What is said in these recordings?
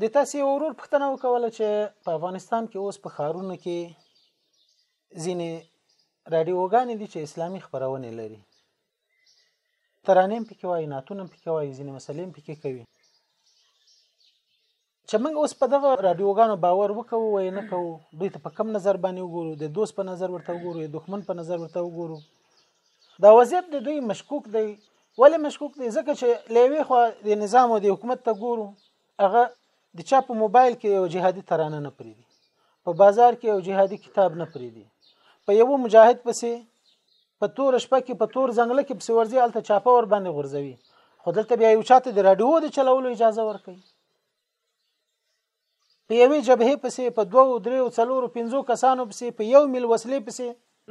د تاسو ورور پښتنه وکوله چې په افغانستان کې اوس په خارونو کې ځینې رادیوګانې دي چې اسلامي خبرونه لري ترانیم پکې وایي ناتونه پکې وایي ځینې مسلې پکې کوي چې موږ اوس په دغه رادیوګانو باور وکړو وای نه کوو دوی ته په کم نظر باندې وګورو د دوست په نظر ورته وګورو د دښمن په نظر ورته وګورو دا وضعیت د دوی مشکوک دی ولې مشکوک دی ځکه چې لیوي خو د نظام او د حکومت ته ګورو هغه د چا په موبایل کې یو جهادي ترانه نه پریدي په بازار کې یو جهادي کتاب نه پریدي په یو مجاهد پسې په تور شپه کې په تور ځنګل کې پسې ورځي الته چاپه ور باندې غورځوي خو دلته بیا یو چاته د رادیو د چلولو اجازه ورکړي په یوې جبهې پسې په دوو دریو څلورو پنځو کسانو پسې په یو مل وسلې پسې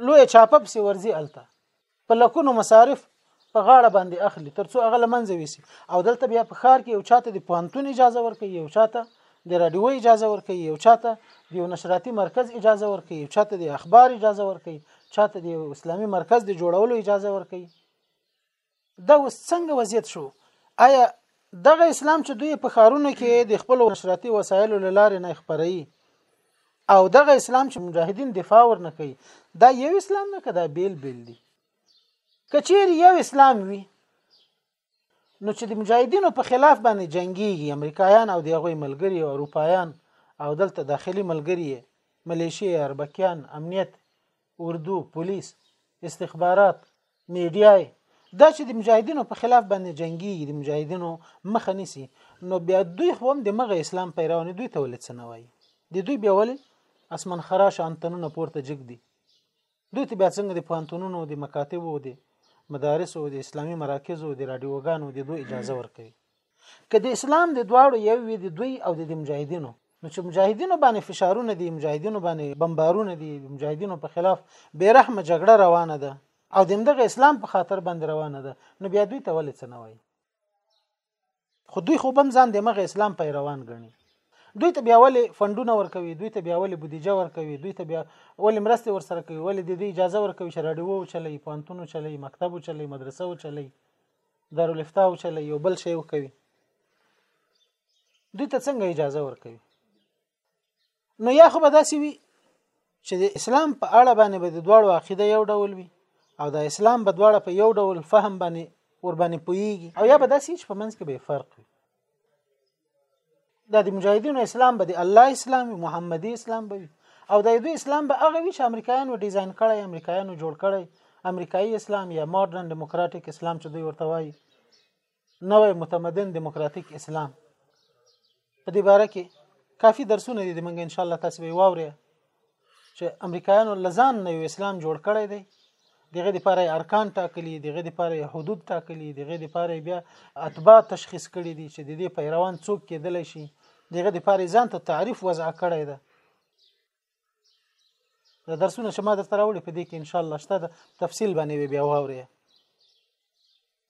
لوی چاپه پسې ورځي الته په لکونو مصارف په غاړه باندې اخلي ترڅو هغه لمنځه ویسي او دلته بیا په خار کې یو چاته د پوهنتون اجازه ورکوي یو چاته د رادیو اجازه ورکوي یو چاته د یو نشراتي مرکز اجازه ورکوي یو چاته د اخبار اجازه ورکوي چاته د اسلامي مرکز د جوړولو اجازه ورکوي دا اوس څنګه وضعیت شو آیا دغه اسلام چې دوی په خارونو کې د خپل نشراتي وسایلو لارې نه خبري او دغه اسلام چې مجاهدین دفاع ورنه کوي دا یو اسلام نه کدا بیل بیل دي کچیر یو اسلام وي نو چې د مجاهدینو په خلاف باندې جنگيږي امریکایان او دغه ملګري او اروپایان او دلته داخلي ملګري ملیشي اربکیان امنیت اردو پولیس استخبارات میډیای دا چې د مجاهدینو په خلاف باندې جنگي د مجاهدینو مخه نیسي نو بیا دوی خو هم د مغه اسلام پیروان دوی ته ولې څه نه وایي د دوی بیا ولې اسمن خراش انتنونه پورته جګ دي دوی ته بیا څنګه د پوهنتونونو د مکاتبو د مدارسو د اسلامي مراکزو د رادیوګانو د دوی اجازه ورکوي که د اسلام د دواړو یو وي د دوی او د مجاهدینو نو چې مجاهدینو باندې فشارونه دي مجاهدینو باندې بمبارونه دي مجاهدینو په خلاف بیرحمه جګړه روانه ده او د دغه اسلام په خاطر باندې روانه ده نو بیا دوی ته ولې څه نه وایي خو دوی خو بم ځان د مغه اسلام پیروان ګڼي دوی ته بیا ولې فندونه ورکوي دوی ته بیا ولې بودیجه ورکوي دوی ته بیا ولې مرسته ورسره کوي ولې د دې اجازه ورکوي چې راډیو چلی پانتونو چلی مکتبو چلی مدرسو چلی دارالفتاء وچلوي یو بل شی وکوي دوی ته څنګه اجازه ورکوي نو یا خو به داسې وي چې د اسلام په اړه باندې به د دواړو عقیده یو ډول وي او د اسلام په دواړه په یو ډول فهم باندې ور باندې پويږي او یا به داسې چې په منځ کې به فرق وي دا د مجاهدینو اسلام به د الله اسلام محمدي اسلام به وي او د دوی اسلام به هغه وي چې امریکایانو ډیزاین کړی امریکایانو جوړ کړی امریکایي اسلام یا ماډرن دیموکراتیک اسلام چې دوی ورته وایي نوې متمدن دیموکراتیک اسلام په دې باره کې کافي درسونه دي موږ ان شاء الله تاسو به واورئ چې امریکایانو لزان نه اسلام جوړ کړی دی دغه د پاره ارکان ټاکلي دغه د پاره حدود ټاکلي دغه د پاره بیا اتباع تشخیص کړي دي چې د دې پیروان څوک کېدل شي دغه د پاره ځان ته تعریف وضع کړی دی د درسونه چې ما درته راوړي په دې کې ان شاء الله شته تفصیل باندې بیا واوري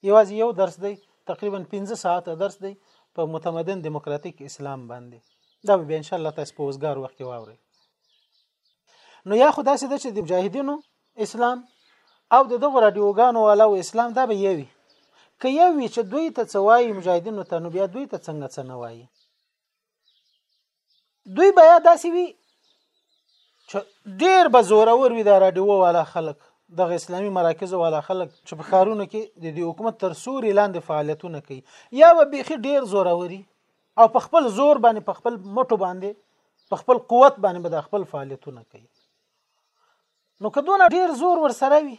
یوازې یو درس دی تقریبا 15 ساعت درس دی په متمدن دیموکراتیک اسلام باندې دا به ان شاء الله تاسو په وزګار وخت کې واورئ نو یا خدا سي د چې د مجاهدینو اسلام او د دغه رادیوګانو والا او اسلام دا به یوي که یوي چې دوی ته څوایي مجاهدینو ته نو بیا دوی ته څنګه څه نه وایي دوی بیا داسې وي چې ډیر به زورور وي دا راډیو والا خلک دغه اسلامي مراکز والا خلک چې په خارونو کې د دې حکومت تر سوري لاندې فعالیتونه کوي یا به بیخي ډیر زوروري او په خپل زور باندې په خپل مټو باندې په خپل قوت باندې به د خپل فعالیتونه کوي نو کدونه ډیر زور ور سره وي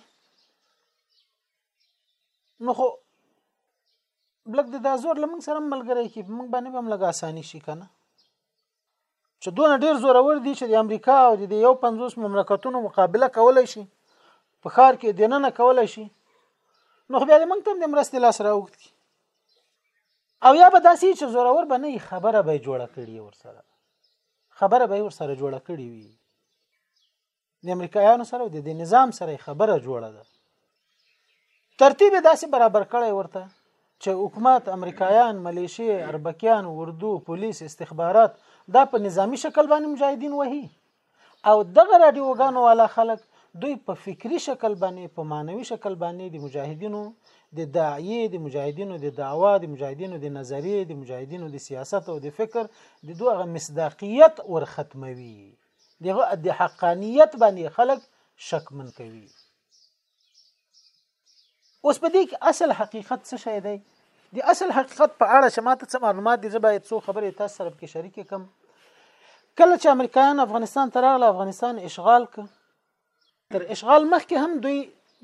نو خو بلک د دا زور لمن سره ملګری کی موږ باندې هم لګا اسانی شي کنه چې دون ډیر زور ور دي چې د امریکا او د یو 50 مملکتونو مقابله کولای شي په خار کې دیننه کولای شي نو خو بیا موږ ته د مرستې لاس راوخت کی او یا به داسې چې زور ور باندې خبره به جوړه کړي ور سره خبره به ور سره جوړه کړي وي د امریکایانو سره د دې نظام سره خبره جوړه ده ترتیب داسې برابر کړی ورته چې حکومت امریکایان ملیشي اربکیان اردو پولیس استخبارات دا په نظامی شکل باندې مجاهدین وهي او دغه رادیوګانو والا خلک دوی په فکری شکل باندې په معنوي شکل باندې د مجاهدینو د داعیه د مجاهدینو د دعوا د مجاهدینو د نظریه د مجاهدینو د سیاست او د فکر د دوه مصداقیت ورختموي دغه د حقانیت باندې خلک شکمن کوي اوس په دې کې اصل حقیقت څه شی دی د اصل حقیقت په اړه چې ماته څه معلومات دي زه باید څو خبرې تاسو سره کې شریک کم کله چې امریکایان افغانستان ته راغله افغانستان اشغال ک تر اشغال مخکې هم دوی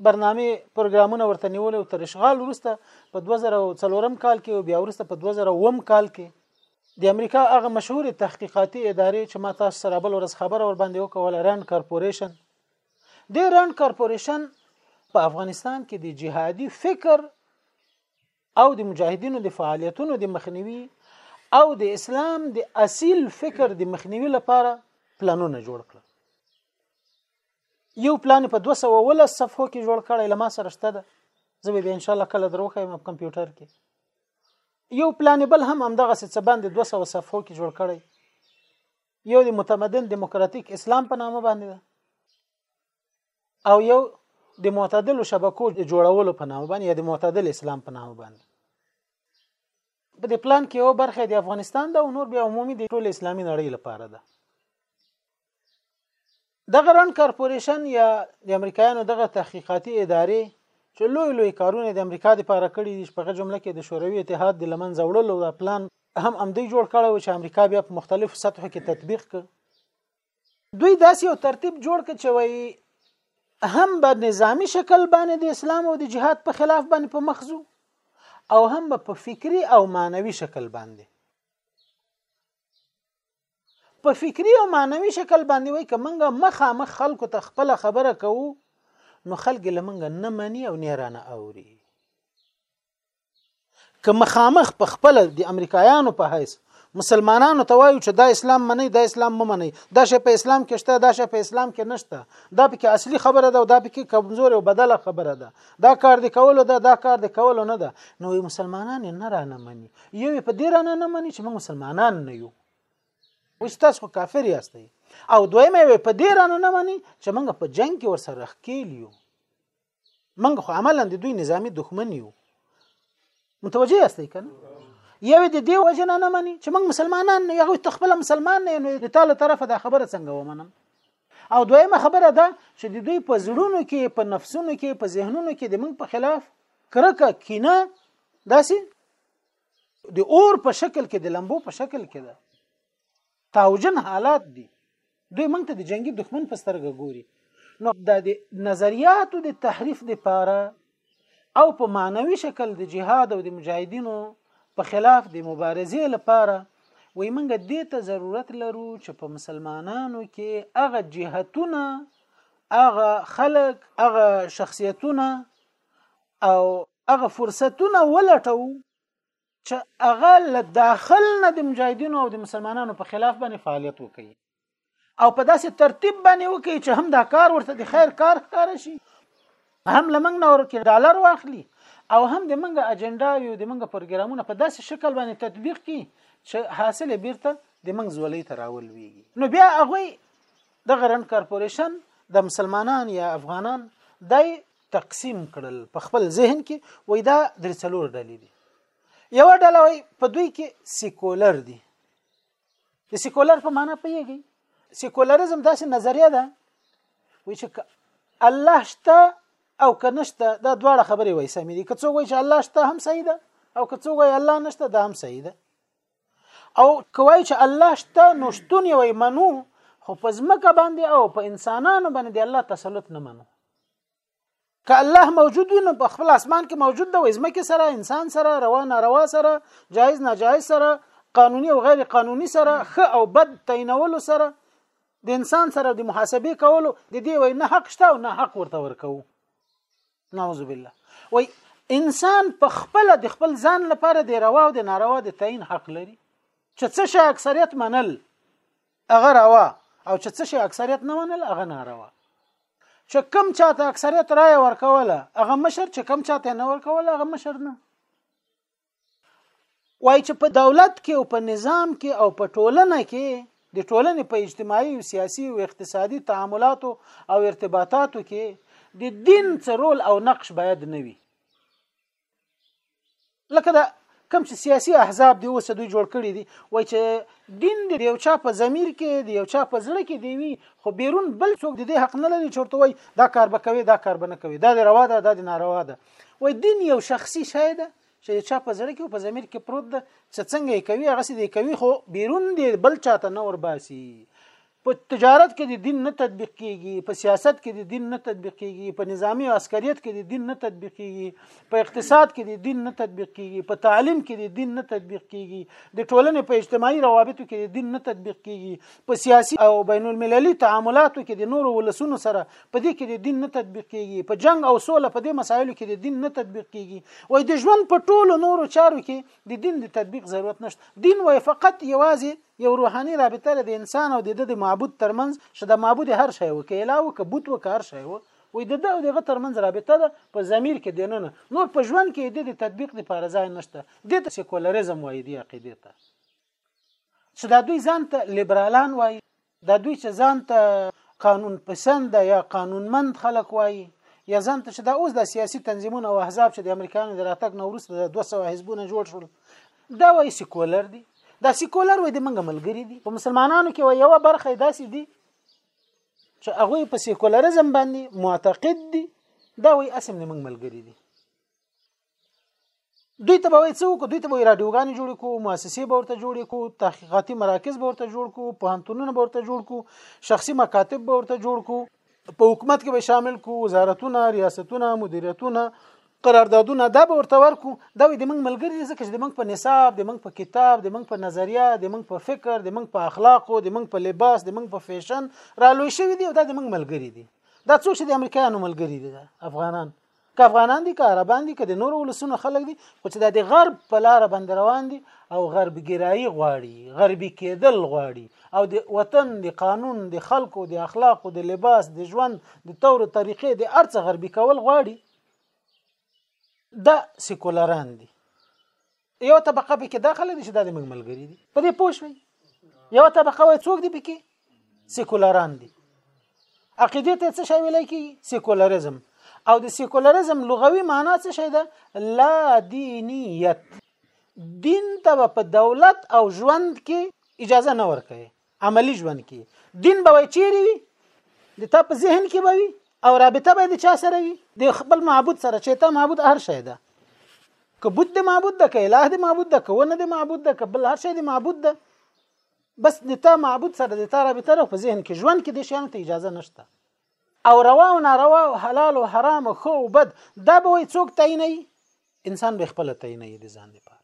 برنامه پروګرامونه ورته نیول او تر اشغال وروسته په 2004 کال کې او بیا وروسته په 2001 کال کې د امریکا هغه مشهور تحقیقاتي ادارې چې ما تاسو سره بل ورځ خبره ور باندې وکوله رند کارپوریشن د رند کارپوریشن په افغانستان کې د جهادي فکر او د مجاهدینو د فعالیتونو د مخنیوي او د اسلام د اصیل فکر د مخنیوي لپاره پلانونه جوړ کړل یو پلان په 210 صفحو کې جوړ کړی لمه سره شته ده زه به ان شاء الله کله دروخه یم په کمپیوټر کې یو پلان بل هم همدغه څه باندې 200 صفحو کې جوړ کړی یو د متمدن دیموکراتیک اسلام په نامه باندې ده او یو د معتدل شبکو جوړولو په نامه باندې یا د معتدل اسلام په نامه باندې په دې پلان کې یو برخه د افغانستان د او نور بیا عمومي د ټول اسلامي نړۍ لپاره ده دغه رن کارپوریشن یا د امریکایانو دغه تحقیقاتي ادارې چې لوی لوی کارونه د امریکا لپاره کړي دي په جمله کې د شوروي اتحاد د لمنځه وړلو دا پلان هم امدی جوړ کړو چې امریکا بیا په مختلفو سطحو کې تطبیق کړ دوی داسې یو ترتیب جوړ کړ چې وایي هم به نظامی شکل باندې د اسلام او د جهاد په خلاف باندې په مخزو او هم به په فکری او معنوي شکل باندې په فکری او معنوي شکل باندې وای که منګه مخامخ خلکو ته خپل خبره کوو نو خلک لمنګه نه مني او نه رانه اوري که مخامخ په خپل د امریکایانو په حیث مسلمانانو ته وایو چې دا اسلام منئ دا اسلام مه منئ دا شی په اسلام کې شته دا شی په اسلام کې نشته دا پکې اصلي خبره ده او دا پکې کمزور او بدله خبره ده دا کار دی کولو ده دا کار دی کولو نه ده نو مسلمانان نه را نه مني یو په دې را نه مني چې موږ مسلمانان نه یو اوس تاسو خو کافر یاست او دویمه په دې را نه مني چې موږ په جنگ کې ورسره ښکیل یو منګ خو عملا د دوی نظامی دښمن یو متوجه یاستئ کنه یو د دې وجه نه نه مني چې موږ مسلمانان نه یو تخپل مسلمان نه نو د تعالی طرف دا خبره څنګه ومنم او دویمه خبره ده چې د دوی په زړونو کې په نفسونو کې په ذهنونو کې د موږ په خلاف کرکه کینه داسې د اور په شکل کې د لمبو په شکل کې ده تاوجن حالات دي دوی موږ ته د جنگي دښمن په سترګه ګوري نو د نظریاتو د تحریف د پاره او په معنوي شکل د جهاد او د مجاهدینو په خلاف د مبارزې لپاره وای موږ دې ته ضرورت لرو چې په مسلمانانو کې هغه جهتونه هغه خلق هغه شخصیتونه او هغه فرصتونه ولټو چې هغه له داخل نه د مجاهدینو او د مسلمانانو په خلاف باندې فعالیت وکړي او په داسې ترتیب باندې وکړي چې هم دا کار ورته د خیر کار ښکار شي هم لمنګ نه ورکه ډالر واخلي او هم د منګه اجنډا او د منګه پروګرامونه په داسې شکل باندې تطبیق کړي چې حاصل بیرته د منګ زولې ته راول ویږي نو بیا هغه د غرن کارپوریشن د مسلمانان یا افغانان دای تقسیم کړل په خپل ذهن کې وای دا درې څلور ډلې دي یو ډله وای په دوی کې سیکولر دي د سیکولر په معنا پیږي سیکولریزم داسې نظریه ده وای چې الله شته او که نشته دا دواړه خبرې وای سمې دي که څوک وای چې الله شته هم صحیح ده او که څوک وای الله نشته دا هم صحیح ده او کوي چې الله شته نو شتون یې منو خو په ځمکه باندې او په انسانانو باندې د الله تسلط نه منو که الله موجود وي نو په خپل اسمان کې موجود دی ځمکه سره انسان سره روا ناروا سره جایز ناجایز سره قانوني او غیر قانوني سره ښه او بد تعینولو سره د انسان سره د محاسبه کولو د دې وای نه حق شته او نه حق ورته ورکو نعوذ بالله وای انسان په خپل د خپل ځان لپاره د روا او د ناروا د تعین حق لري چې څه شي اکثریت منل هغه روا او چې څه شي اکثریت نه منل هغه ناروا چې کم چاته اکثریت رائے ورکوله هغه مشر چې کم چاته نه ورکوله هغه مشر نه وایي چې په دولت کې او په نظام کې او په ټولنه کې د ټولنې په اجتماعي او سیاسي او اقتصادي تعاملاتو او ارتباطاتو کې د دین څه رول او نقش باید نه وي لکه دا کوم چې سیاسي احزاب دی اوس دوی جوړ کړي دي وای چې دین دی یو چا په ضمیر کې دی یو چا په زړه کې دی وی خو بیرون بل څوک د دې حق نه لري چورته وای دا کار به کوي دا کار به نه کوي دا روا ده دا ناروا ده و دین یو شخصي شی ده چې د چا په زړه کې او په ضمیر کې پروت ده چې څنګه یې کوي هغه دې کوي خو بیرون دې بل چاته نه ورباسي په تجارت کې د دین نه تطبیق کیږي په سیاست کې د دین نه تطبیق کیږي په نظامی او عسکریت کې د دین نه تطبیق کیږي په اقتصاد کې د دین نه تطبیق کیږي په تعلیم کې د دین نه تطبیق کیږي د ټولنې په اجتماعي روابطو کې د دین نه تطبیق کیږي په سیاسي او بین المللي تعاملاتو کې د نورو ولسونو سره په دې کې د دین نه تطبیق کیږي په جنگ او سوله په دې مسایلو کې د دین نه تطبیق کیږي وای د ژوند په ټولو نورو چارو کې د دین د تطبیق ضرورت نشته دین وای فقط یوازې یو روحاني رابطه د انسان او د د معبود ترمنځ چې د معبود هر شی وکي اله وکي بت وکي هر شی وکي وې د د دغه ترمنځ رابطه ده په ضمیر کې دی نه نور په ژوند کې د تطبیق لپاره ځای نشته د ته سیکولریزم وایي دی عقیده ته چې دا دوی ځان ته لیبرالان وایي دا دوی چې ځان ته قانون پسند یا قانونمند خلک وایي یا ځان ته چې دا اوس د سیاسي تنظیمونو او احزاب چې د امریکایانو د راتګ نه وروسته د 200 حزبونه جوړ شول دا وایي سیکولر دي دا سیکولر وایي د منګه ملګری دي په مسلمانانو کې وایي یو برخه داسې دي چې هغه په سیکولریزم باندې معتقد دي دا وایي اسم د منګه ملګری دي دوی ته به وایي څه وکړو دوی ته به راډیوګانې جوړې کړو مؤسسې به ورته جوړې کړو تحقیقاتي مراکز به ورته جوړ کړو پوهنتونونه به ورته جوړ کړو شخصي مکاتب به ورته جوړ کړو په حکومت کې به شامل کو وزارتونه ریاستونه مدیریتونه قراردادونه دا به ورته ورکو دا د موږ ملګری ځکه چې د موږ په نصاب د موږ په کتاب د موږ په نظریه د موږ په فکر د موږ په اخلاقو د موږ په لباس د موږ په فیشن را لوي شوی دی او دا د موږ ملګری دی دا څو چې د امریکایانو ملګری دی افغانان که افغانان دي که عربان دي که د نورو ولسونو خلک دي خو چې د غرب په لار باندې روان دي او غرب ګرایي غواړي غربي کېدل غواړي او د وطن د قانون د خلکو د اخلاقو د لباس د ژوند د تور طریقې د ارڅ غربي کول غواړي دا سیکولران دي یو طبقه پکې دا خلک چې دا د موږ ملګری دي په دې پوه شئ یو طبقه وای څوک دي پکې سیکولران دي عقیده ته څه شی ویل کی سیکولریزم او د سیکولریزم لغوي معنی څه شی ده لا دینیت دین ته په دولت او ژوند کې اجازه نه ورکوي عملی ژوند کې دین به چیرې وي د تا په ذهن کې به وي او رابطه به د چا سره وي د خپل معبود سره چې ته معبود هر شی ده که بت د معبود ده که الٰه د معبود ده که ونه د معبود ده که بل هر شی د معبود ده بس د تا معبود سره د تا رابطه په ذهن کې ژوند کې د شیانو ته اجازه نشته او روا او ناروا او حلال او حرام او خو او بد دا به وي څوک تعینوي انسان به خپل تعینوي د ځان لپاره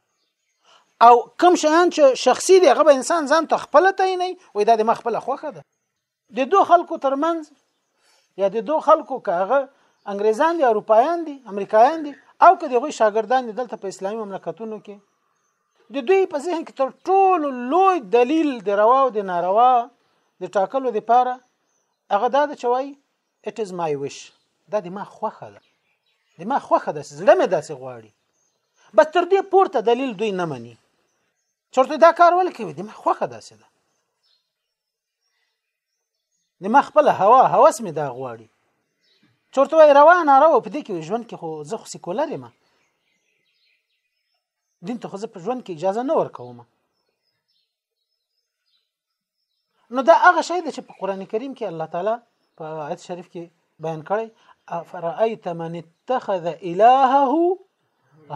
او کم شیان چې شخصي دی هغه به انسان ځان ته خپل تعینوي وای دا د ما خپل خوخه ده د دوه خلکو ترمنځ یا د دوه خلکو کاغه انګریزان دي اروپایان دي امریکایان دي او که دغه شاګردان دي دلته په اسلامي مملکتونو کې د دوی په ذهن کې تر ټولو لوی دلیل د روا او د ناروا د ټاکلو لپاره هغه دا چې وای it is my wish دا د ما خوخه ده د ما خوخه ده زړه مې داسې غواړي بس تر دې پورته دلیل دوی نه مني چرته دا کار ول کوي د ما خوخه داسې ده د ما خپل هوا هوس مې دا غواړي چرته وای روانه راو په دې کې ژوند کې خو زه خو سیکولر یم دین ته خو زه په ژوند کې اجازه نه ورکوم نو دا هغه شی دی چې په قران کریم کې الله تعالی په آیت شریف کې بیان کړی افرایت من اتخذ الهه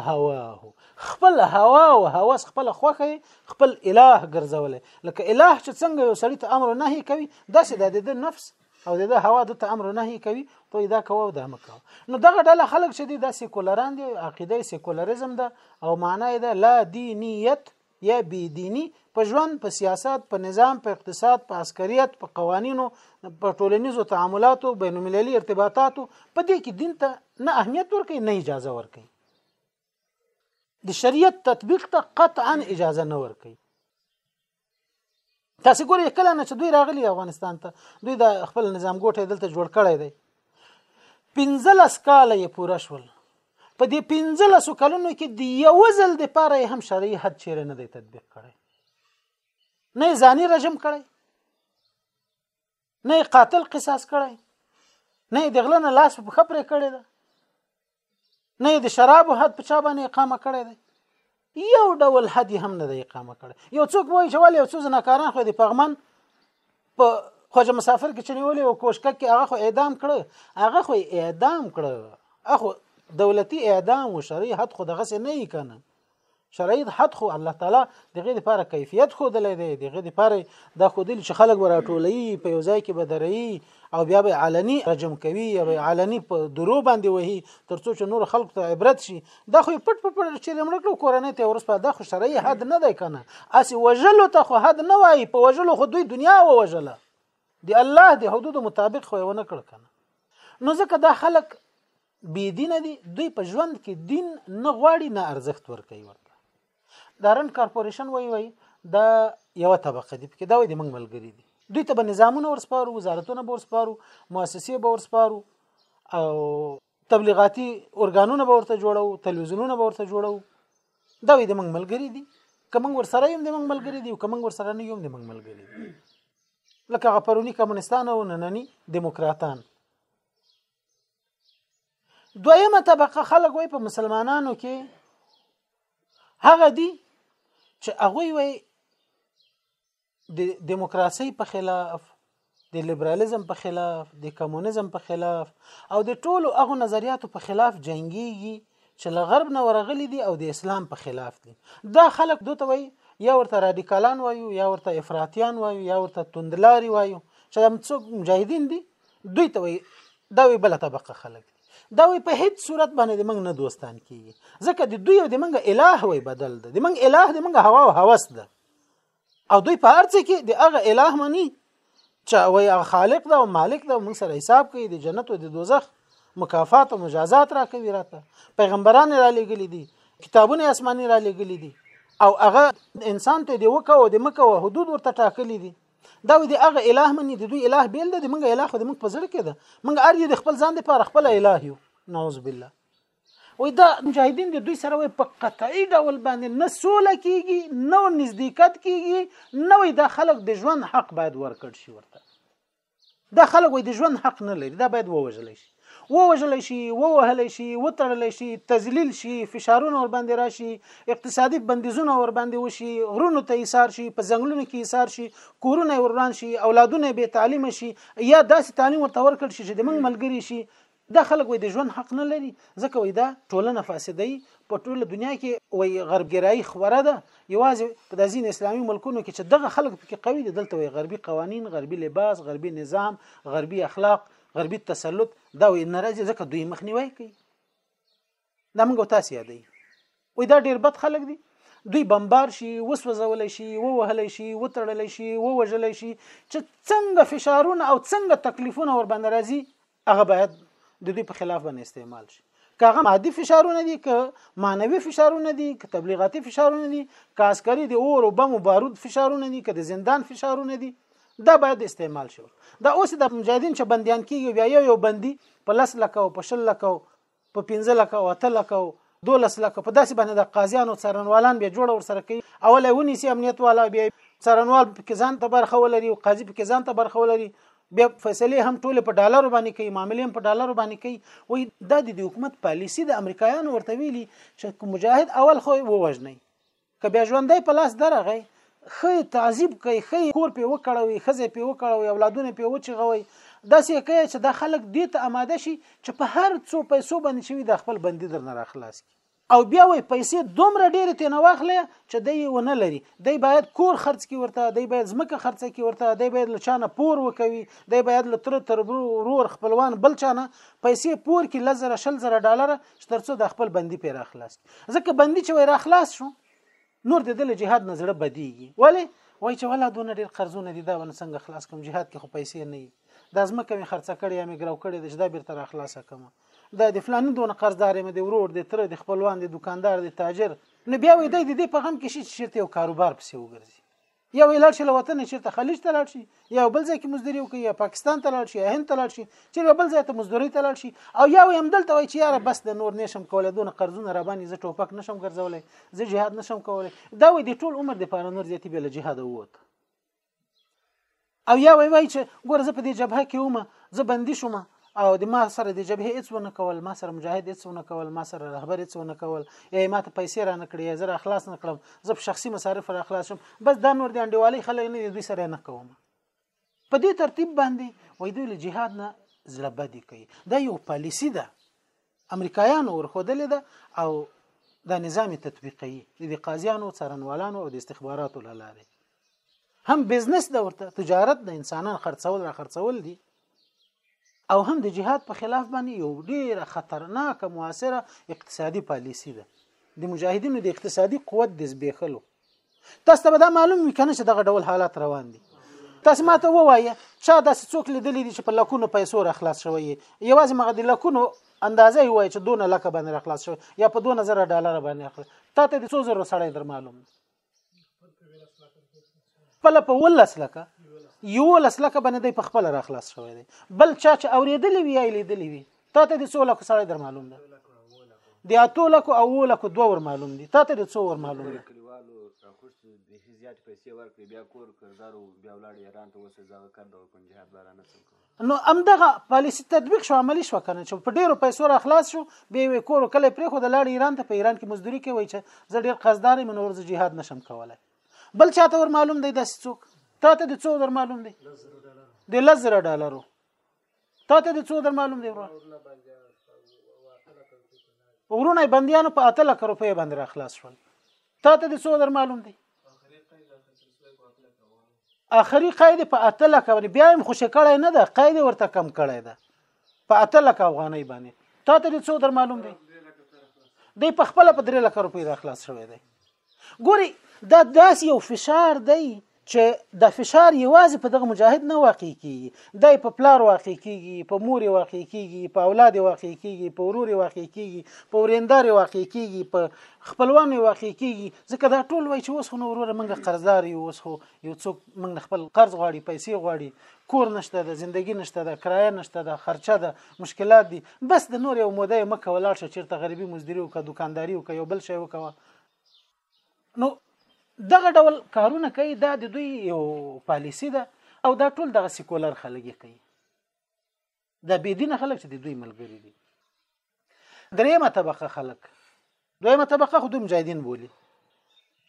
هواه خپل هوا او هوس خپل خوخه خپل اله ګرځول لکه اله چې څنګه یو سړی ته امر نه هي کوي دا چې د نفس او د هوا د ته امر نه هي کوي ته دا کوو دا مکو نو دغه ډله خلک چې دي د سیکولران دي عقیده سیکولریزم ده او معنی ده لا دینیت یا بی دینی په ژوند په سیاست په نظام په اقتصاد په عسکریت په قوانینو په ټولنیزو تعاملاتو بین المللي ارتباطاتو په دې کې دین ته نه اهمیت ورکړي نه اجازه ورکړي د شریعت تطبیق ته قطعا اجازه نه ورکړي تاسو ګورئ کله نه چې دوی راغلي افغانستان ته دوی د خپل نظام ګوټه دلته جوړ کړی دی 15 کال یې پوره شول په دې 15 کلونو کې د یو ځل د پاره هم شرعي حد چیرې نه دی تطبیق کړی نه ځاني رژیم کړی نه قاتل قصاص کړي نه د غله نه لاس په خبره کړي ده نه د شراب حد په چا باندې اقامه کړي ده یو ډول حد هم نه دی اقامه کړي یو څوک وایي چې ولې یو څو زناکاران خو د پغمن په خوځه مسافر کې چنیولې او کوشکک کې هغه خو اعدام کړ هغه خو اعدام کړ اخو دولتي اعدام او شرعي حد خو دغه څه نه یې کنه شرعي حد خو الله تعالی دغه لپاره کیفیت خو دلې دی دغه لپاره دا خو دل چې خلک وراټولې په یو ځای کې بدري او بیا به علني رجم کوي یا به علني په درو باندې وهي ترڅو چې نور خلکو ته عبرت شي دا خو پټ په پټ چې لمړ کړو کورنۍ ته ورس په دا خو شرعي حد نه دی کنه اسی وجلو ته خو حد نه وایي په وجلو خو دوی دنیا ووجله دی الله د حدود مطابق خو یې ونه کړ کنه نو ځکه دا خلک بی دین دي دوی په ژوند کې دین نه غواړي نه ارزښت ورکوي ورته دارن کارپوریشن وای وای دا یو طبقه دي پکې دا وای د منګ ملګری دي دوی ته به نظامونه ورسپارو وزارتونه به ورسپارو مؤسسې به ورسپارو او تبلیغاتي ارګانونه به ورته جوړو تلویزیونونه به ورته جوړو دا وي د منګ ملګری دي کمنګ ور سره یم د منګ ملګری دي کمنګ ور سره نه یم د منګ ملګری دي لکه غپرونی کمونستان او نننی دیموکراتان دویمه طبقه خلک وای په مسلمانانو کې هغه دي چې هغه وای د دیموکراسي په خلاف د لیبرالیزم په خلاف د کمونیزم په خلاف او د ټولو هغه نظریاتو په خلاف جنگيږي چې له غرب نه ورغلي دي او د اسلام په خلاف دي دا خلک دوته وای یا ورته رادیکالان وایو یا ورته افراطیان وایو یا ورته توندلاري وایو چې دا څوک مجاهدین دي دوی ته وي دا وی بل طبقه خلک دي دا وی په هیڅ صورت باندې د منګ نه دوستان کیږي ځکه د دوی او د منګ الٰه وی بدل ده د منګ الٰه د منګ هوا او هوس ده او دوی په ارڅ کې د هغه الٰه مني چې وی هغه خالق ده او مالک ده موږ سره حساب کوي د جنت او د دوزخ مکافات او مجازات را کوي راته پیغمبران را لګلي دي کتابونه آسماني را لګلي دي او هغه انسان ته دی وکاو د مکه او حدود ورته ټاکلي دي دا وي د هغه اله مني د دوی اله بیل دی موږ اله خو د موږ په زړه کې ده موږ ار یو د خپل ځان لپاره خپل اله یو نعوذ بالله وای دا مجاهدین د دوی سره په قطعي ډول باندې نه سوله کیږي نه نزدېکت کیږي نه دا خلک د ژوند حق باید ورکړ شي ورته دا خلک وایي د ژوند حق نه لري دا باید ووژل شي ووژل شي ووهل شي وتړل شي تذلیل شي فشارونه ور باندې راشي اقتصادي بندیزونه ور باندې وشي غرونو ته ایثار شي په ځنګلونو کې ایثار شي کورونه وران شي اولادونه به تعلیم شي یا داسې تعلیم ورته ورکړ شي چې د موږ ملګری شي دا خلک وای د ژوند حق نه لري ځکه وای دا ټولنه فاسده ای په ټوله دنیا کې وای غربګرایي خوره ده یوازې په د ځین اسلامي ملکونو کې چې دغه خلک پکې قوي دي دلته وای غربي قوانین غربي لباس غربي نظام غربي اخلاق غربي تسلط دا وای نه راځي ځکه دوی مخنیوي کوي دا موږ تاسو یادې وای دا ډیر بد خلک دي دوی بمبار شي وسوځول شي ووهل شي وتړل شي ووجل شي چې څنګه فشارونه او څنګه تکلیفونه ور باندې راځي هغه باید د دوی په خلاف باندې استعمال شي کاغه مادي فشارونه دي که معنوي فشارونه دي که تبلیغاتي فشارونه دي که عسکري دي اور او بم او بارود فشارونه دي که د زندان فشارونه دي دا باید استعمال شي دا اوس د مجاهدین چې بنديان کیږي بیا یو یو بندي په لس لکه او په شل لکه په 15 لک او 8 لک او 12 لک په داسې باندې د قاضیانو څارنوالان به جوړ ور سره کوي اول ونی سي امنیت والا به څارنوال په کې ځان ته برخه ولري او قاضي په کې ځان ته برخه ولري بیا فیصله هم ټوله په ډالر باندې کوي معاملې هم په ډالر باندې کوي وای دا د حکومت پالیسی د امریکایانو ورته ویلي چې مجاهد اول خو ووجني که بیا ژوندی په لاس درغی خې تعذيب کوي خې کور په وکړوي خزه په وکړوي اولادونه په وچغوي داسې کوي چې د خلک دې ته آماده شي چې په هر څو پیسو باندې چې د خپل بندي درنه راخلاص کی او بیا وي پیسې دومره ډېرې ته نه واخلې چې دی ونه لري دی باید کور خرڅ کی ورته دی باید ځمکه خرڅ کی ورته دی باید لچانه پور وکوي دی باید لتر تر ورور خپلوان بل چانه پیسې پور کی لزر شل زر ډالر چې ترڅو د خپل بندي پیرا خلاص ځکه بندي چې وای را خلاص شو نور د دل جهاد نه زړه بدیږي ولی وای چې ولا دونه ډیر قرضونه دي دا ون څنګه خلاص کوم جهاد کې خو پیسې نه وي د ازمکه می خرڅ کړې یا می ګرو کړې د جدا بیرته را خلاص کوم دا د فلاني دونه قرضدار مې د ورور د تر د خپلوان د دکاندار د تاجر نو بیا وې د دې په غم کې شي چې یو کاروبار پسې وګرځي یا وی لاړ شي له وطن چیرته خلیج ته لاړ شي یا بل ځای کې مزدوري وکړي یا پاکستان ته لاړ شي یا هند ته لاړ شي چې بل ځای ته مزدوري ته لاړ شي او یا وی هم دلته وای چې یاره بس د نور نشم کولای دونه قرضونه را باندې زه ټوپک نشم ګرځولای زه جهاد نشم کولای دا وی د ټول عمر د پاره نور زیاتی بل جهاد ووت او یا وای وای چې ګوره زه په دې جبهه کې وم زه بندي شوم او د ما سره د جبهه هیڅ ونه کول ما سره مجاهد هیڅ ونه کول ما سره رهبر هیڅ ونه کول یا ما ته پیسې را نه کړې یا زه را خلاص نه کړم زه په شخصي مصارف را خلاص شم بس دا نور د انډیوالي خلک نه دوی سره نه کوم په دې ترتیب باندې وای دوی له جهاد نه زړه بدی کوي دا یو پالیسی ده امریکایانو ورخودلې ده او دا نظام تطبیقي د قاضیانو څارنوالانو او د استخباراتو لاره هم بزنس د ورته تجارت د انسانان خرڅول را خرڅول دي او هم د جهاد په خلاف باندې یو ډیره خطرناک موثره اقتصادي پالیسی ده د مجاهدینو د اقتصادي قوت د زبېښلو تاسو ته به دا معلوم وي کنه چې دغه ډول حالات روان دي تاسو ماته ووایه چا داسې څوک لیدلی دي چې په لکونو پیسو را خلاص شوی یوازې مغه د لکونو اندازه یې وایي چې دونه لکه باندې را خلاص شوی یا په دونه زره ډالر باندې اخلي تا ته د څو زره سړی در معلوم خپل په ولس لکه یو لس لکه باندې په خپل را خلاص شوی دی بل چا چې اوریدلی وی یا لیدلی وی تا ته د څو لکو سره در معلوم ده د اتو لکو او و لکو دوه ور معلوم دي تا ته د څو ور معلوم ده زیات پیسې ورکړي بیا کور کردارو بیا ولاړ ایران ته وسه زغه کار د کوم جهاد بارانه څنګه نو همدغه پالیسی تطبیق شو عملی شو کنه چې په ډیرو پیسو را خلاص شو به وی کور کله پرې خو د لاړ ایران ته په ایران کې مزدوري کوي چې زه ډیر قصدار یم نور زه جهاد نشم کولای بل چاته ور معلوم دی داسې څوک تا ته د څو در معلوم دی د لزر ډالرو تا ته د څو در معلوم دی ورور ورونه بنديانو په اتل کرو په بند را خلاص شول تا ته د څو در معلوم دی اخري قاعده په اته لکه باندې بیا هم خوشې کړی نه ده قاعده ورته کم کړی ده په اته لکه افغانۍ باندې تا ته د څو در معلوم دی دی په خپل په درې لکه روپۍ را خلاص شوی دی ګوري دا داسې یو فشار دی چې دا فشار یوازې په دغه مجاهد نه واقع کیږي دا په پلار واقع کیږي په مور واقع کیږي په اولاد واقع کیږي په ورور واقع کیږي په وریندار واقع کیږي په خپلوان واقع کیږي ځکه دا ټول وای چې اوس خو نو وروره موږ قرضدار یو اوس خو یو څوک موږ خپل قرض غواړي پیسې غواړي کور نشته د زندگی نشته د کرایه نشته د خرچه ده مشکلات دي بس د نور یو موده مکه ولاړ شه چیرته غریبي مزدوري او که دکانداري او که یو بل شی وکوه نو دغه ډول کارونه کوي دا د دوی یو پالیسی ده او دا ټول دغه سیکولر خلک کوي دا بی دینه خلک چې د دوی ملګری دي دریمه طبقه خلک دویمه طبقه خو د مجاهدین بولی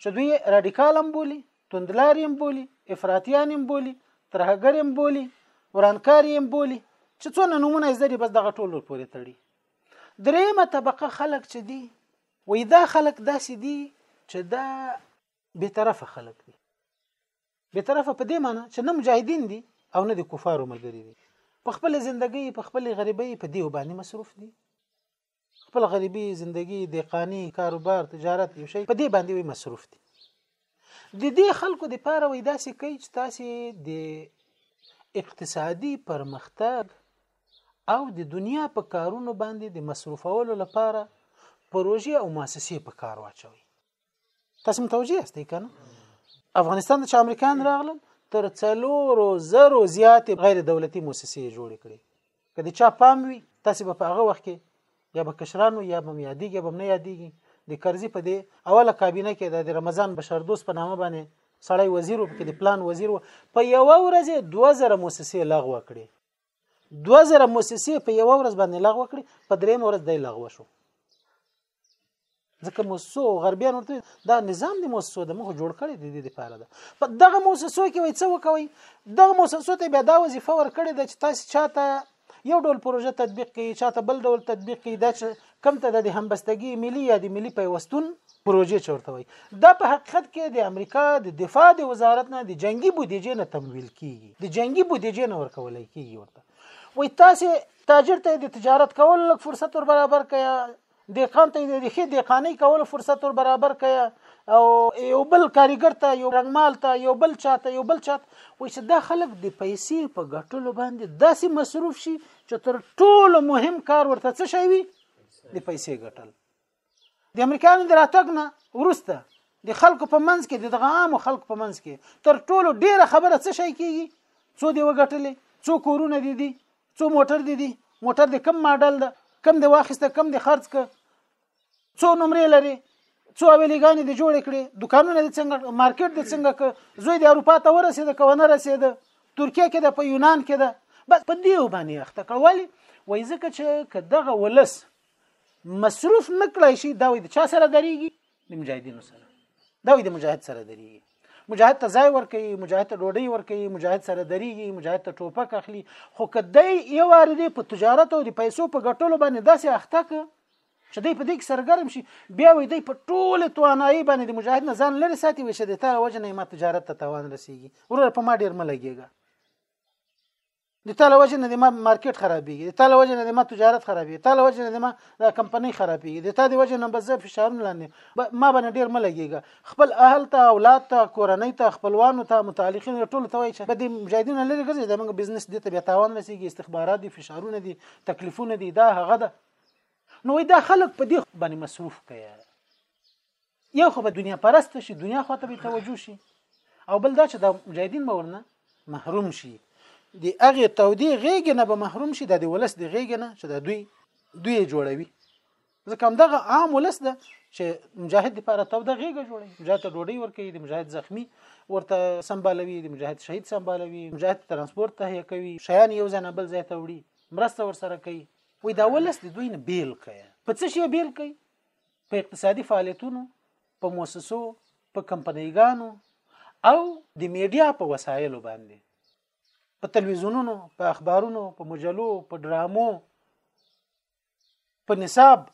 چې دوی رادیکال هم بولی توندلار هم بولی افراطیان هم بولی ترهګر هم بولی ورانکار هم بولی چې څونه نمونه یې زری بس دغه ټولو پورې تړي دریمه طبقه خلک چې دي وایي دا خلک داسې دي چې دا بې طرفه خلک دي بې طرفه په دې معنی چې نه مجاهدین دي او نه د کفارو ملګري دي په خپل ژوندۍ په خپل غریبۍ په دې وبانی مصروف دي خپل غریبي ژوندۍ د قانی کاروبار تجارت یو شي په دې باندې وي مصروف دي د دې خلکو د پاره وای داسې کوي چې تاسو د اقتصادي پرمختګ او د دنیا په کارونو باندې د مصرفولو لپاره پروژې او مؤسسې په کار واچوي تاسو متوجه یاست کنه افغانستان چې امریکایان راغلل تر څلورو زرو زیاتې غیر دولتي موسسې جوړې کړې که د چا پام وي تاسو به په هغه وخت کې یا به کشرانو یا به یادېږي یا به نه یادېږي د کرزي په دې اوله کابینه کې د رمضان بشردوست په نامه باندې سړی وزیر کې د پلان وزیر و په یو ورځ 2000 موسسې لغوه کړې 2000 موسسې په یو ورځ باندې لغوه کړې په دریم ورځ دی لغوه شو ځکه موسسو او غربیان ورته دا نظام دی موسسو د موږ جوړ کړی دی د دې لپاره ده په دغه موسسو کې وای څه وکوي دغه موسسو ته بیا دا وظیفه ورکړې ده چې تاسو چاته یو ډول پروژه تطبیق کړي چاته بل ډول تطبیق کړي دا چې کم ته د همبستګي ملي یا د ملي پیوستون پروژې چورته وای دا په حقیقت کې د امریکا د دفاع د وزارت نه د جنگي بودیجې نه تمویل کیږي د جنگي بودیجې نه ورکول کیږي ورته وای تاسو تاجر ته د تجارت کول لږ فرصت ور برابر کیا دیقان ته د ښې دیقانی کول فرصت ور برابر کیا او یو بل کاریګر ته یو رنگمال ته یو بل چاته یو بل چاته وای چې دا خلک د پیسې په ګټلو باندې داسې مصروف شي چې تر ټولو مهم کار ورته څه شي وي د پیسې ګټل د امریکایانو د راتګ نه ورسته د خلکو په منځ کې د دغه عام خلکو په منځ کې تر ټولو ډیره خبره څه شي کیږي څو دی وګټلې څو کورونه دي دي څو موټر دي دي موټر د کم ماډل ده کم دی واخیسته کم دی خرج ک څو نمرې لري څو اویلیګانې د جوړ کړي دکانونه د څنګه مارکیټ د څنګه ک زوی د اروپا ته ورسېد کو نه رسېد ترکیه کې د په یونان کې ده بس په دې باندې اخته کړ ولی وای ځکه چې کدغه ولس مصروف نکړای شي دا وي د چا سره دريږي د مجاهدینو سره دا وي د مجاهد سره دريږي مجاهد ته ځای ورکوي مجاهد ته ډوډۍ ورکوي مجاهد سره دريږي مجاهد ته ټوپک اخلي خو کدی یو وار دی په تجارت او د پیسو په ګټلو باندې داسې اخته ک چې دی په دې کې سرګرم شي بیا وي دی په ټوله توانایي باندې د مجاهد نه ځان لري ساتي وي چې د تر وجه نه ما تجارت ته توان رسیږي ورور په ما ډیر ملګیږي د تا له وجې نه د ما مارکیټ خرابېږي د تا له وجې نه د ما تجارت خرابېږي تا له وجې نه د ما دا کمپنۍ خرابېږي د تا د وجې نه به زه فشارونه لاندې ما باندې ډېر مه لګېږه خپل اهل ته اولاد ته کورنۍ ته خپلوانو ته متعلقین ټولو ته وایي چې به د مجاهدینو لرې ګرځي د موږ بزنس دې ته بیا تاوان رسېږي استخبارات دي فشارونه دي تکلیفونه دي دا هغه ده نو دا خلک په دې باندې مصروف کړي یو خو به دنیا پرسته شي دنیا خو ته به توجه شي او بل دا چې د مجاهدین به ورنه محروم شي د هغه تودې غېږې نه به محروم شي د ولس د غېږې نه چې د دوی دوی جوړوي ځکه هم دغه عام ولس ده چې مجاهد لپاره توده غېږه جوړوي مجاهد ته ډوډۍ ورکوي د مجاهد زخمی ورته سمبالوي د مجاهد شهید سمبالوي مجاهد ترانسپورت تهیه کوي شیان یو ځای نه بل ځای ته وړي مرسته ورسره کوي وای دا ولس د دوی نه بیل کړي په څه شي بیل کړي په اقتصادي فعالیتونو په موسسو په کمپنیګانو او د میډیا په وسایلو باندې په تلویزیونونو په اخبارونو په مجلو په ډرامو په نصاب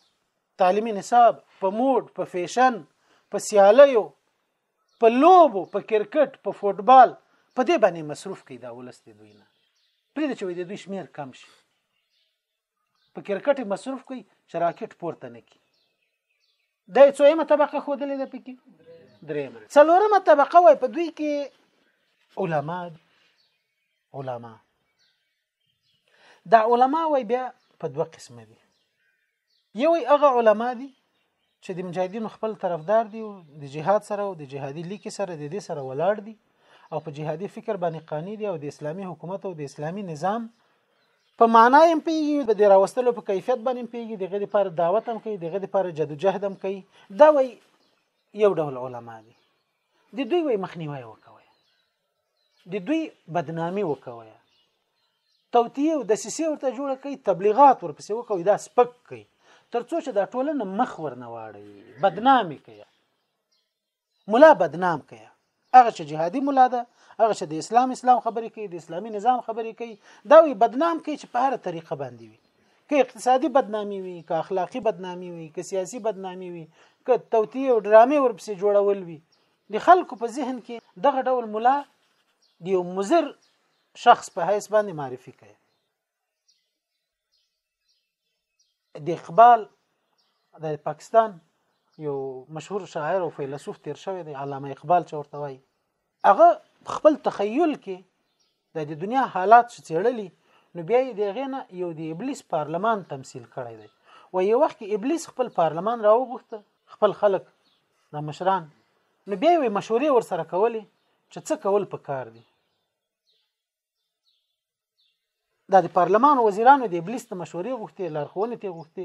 تعلیمي نصاب په موډ په فیشن په سیالیو په لوبو په کرکټ په فوټبال په دې باندې مصروف کړي دا ولست دوی نه پرې چې د دوی شمیر کم شي په کرکټ مصروف کوي چې راکټ پورته نه کی دا څوېمه طبقه خودلې ده پکې درېمه څلورمه طبقه وای په دوی کې علما علما دا علما وای بیا په دوه قسمه دي یو هغه علما دي چې د مجاهدینو خپل طرفدار دي او د جهاد سره او د جهادي لیکې سره د دې سره ولاړ دي او په جهادي فکر باندې قانې دي او د اسلامي حکومت او د اسلامي نظام په معنا هم پیږي د دې راوستلو په کیفیت باندې پیږي دغه لپاره دعوت هم کوي دغه لپاره جدوجهد هم کوي دا وایي یو ډول علما دي د دوی وایي مخنیوي وکړي د دوی بدنامي وکوي توتیه او د سیسه ورته جوړه کوي تبلیغات ورپسې وکوي دا سپک کوي ترڅو چې دا ټولنه مخ ورنه واړي بدنامي کوي مولا بدنام کوي هغه چې جهادي مولا ده هغه چې د اسلام اسلام خبرې کوي د اسلامي نظام خبرې کوي دا وي بدنام کوي چې په هر طریقه باندې وي که اقتصادي بدنامي وي که اخلاقي بدنامي وي که سیاسي بدنامي وي که توتی او ډرامې ورپسې جوړول وي د خلکو په ذهن کې دغه ډول ملا د یو مزر شخص په حیث باندې معرفي کړي د اقبال د پاکستان یو مشهور شاعر او فیلسوف تیر شوی دی علامه اقبال چې ورته وایي هغه خپل تخیل کې د د دنیا حالات چې څېړلي نو بیا یې دغه نه یو د ابلیس پارلمان تمثيل کړی دی و یو وخت کې ابلیس خپل پارلمان راوغوښته خپل خلک د مشران نو بیا یې مشورې ورسره کولې چې څه کول پکار دي دا د پارلمان وزیرانو د ابلیس د مشورې غوښتي لارښوونې ته غوښتي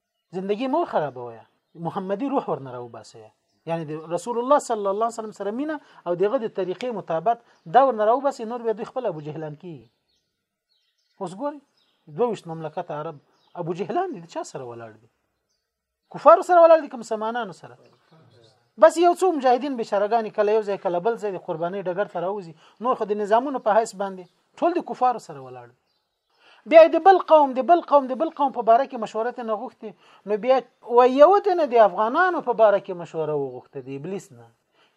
زندگی مو خرابوي محمدي روح ورنه راوباسي یعنی د رسول الله صلی الله علیه وسلم سره مینه او دغه د طریقې مطابقت دا ورنه راوباسي نور به دوی خپل ابو جهلان کی اوس ګوري دویشت مملکت عرب ابو جهلان دي چا سره ولاړ دي کفار سره ولاړ دي کوم سمانانو سره بس یو څو مجاهدین به شرګانی کله یو ځای کله بل ځای د قرباني ډګر ته راوځي نور خو د نظامونو په حساب باندې ټول د کفار سره ولاړ بیا د بل قوم د بل قوم د بل قوم په باره کې مشوره ته نه غوښتي نو بیا و یو ته نه د افغانانو په باره کې مشوره وغوښته د ابلیس نه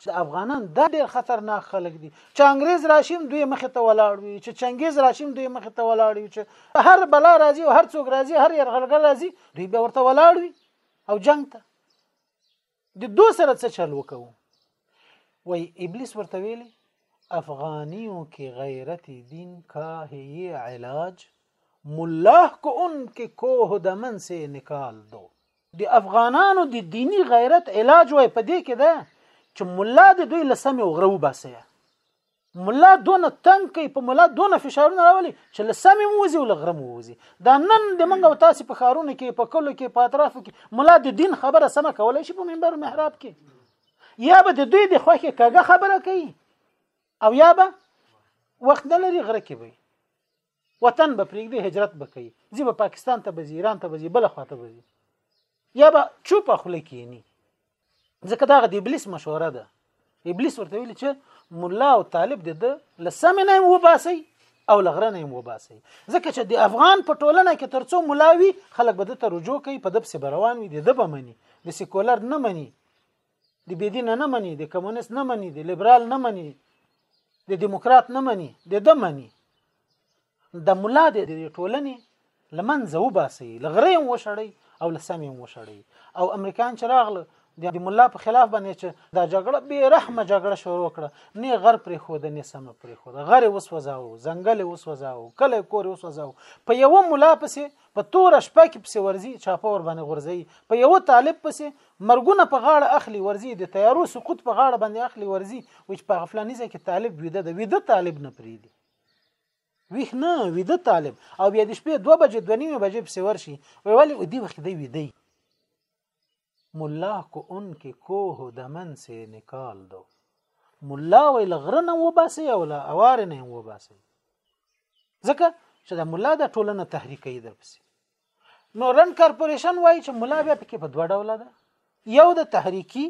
چې افغانان دا ډېر خطرناک خلک دي چې انګريز راشیم دوی مخ ته ولاړ وي چې چنګیز راشیم دوی مخ ته ولاړ وي چې هر بلا راځي او هر څوک راځي هر يرغلګر راځي دوی به ورته ولاړ وي او جنگ ته د دو سره څه چل وکاو وای ابلیس ورته ویلی افغانیو کې غیرت دین کا هي علاج ملاه کو ان کې کوه دمن سه نکال دو د افغانانو د دینی غیرت علاج وای پدې کې ده چې ملا د دوی لسمه غرو باسه ملا دونه تنګ کوي په ملا دونه فشارونه راولي چې له سمې موزي او له غرم ووزي دا نن د منګ او تاسو په خارونو کې په کلو کې په اطرافو کې ملا د دین خبره سمه کولای شي په منبر محراب کې یا به د دوی د خوخه کاګه خبره کوي او یا به وخت نه لري غره کې وي وطن به پرېږدي هجرت به کوي ځي به پاکستان ته به ځي ایران ته به ځي بل خواته به ځي یا به چوپ خله کینی ځکه دا د ابلیس مشوره ده ابلیس ورته ویل چې مولا او طالب د لسم نه و باسي او لغره نه و باسي ځکه چې د افغان په ټولنه کې ترڅو ملاوي خلک به د ته رجوع کوي په دبسې بروان وي د دبه مني د سیکولر نه مني د بيدین نه مني د کمونیست نه مني د لیبرال نه مني د دیموکرات نه مني د د مني د ملا د ټولنې لمنځه وباسي لغره هم وشړي او لسم هم وشړي او امریکایان چې راغله د ملا په خلاف باندې چې دا جګړه به رحمه جګړه شروع کړه نه غر پرې خو د نه سم پرې خو د غر اوس وځاو ځنګل اوس وځاو کله کور اوس وځاو په یو ملا پسې په تور شپه کې پسې ورزي چاپه ور باندې غورځي په یو طالب پسې مرګونه په غاړه اخلي ورځي د تیارو سقوط په غاړه باندې اخلي ورځي وچ په غفلاني ځای کې طالب ویده ده ویده طالب نه پریدي ویښ نه ویده طالب او بیا د شپې 2 بجې 2 نیمه بجې په سیور شي وی ولی دی وخت دی ویدی ملا کو ان کې کوه دمن سه نکال دو ملا وی لغرنه و باسي او لا اوار نه و باسي ځکه چې د ملا د ټولنه تحریکې ده پسې نو رند کارپوریشن وایي چې ملا بیا پکې په دوه ډوله ده یو د تحریکی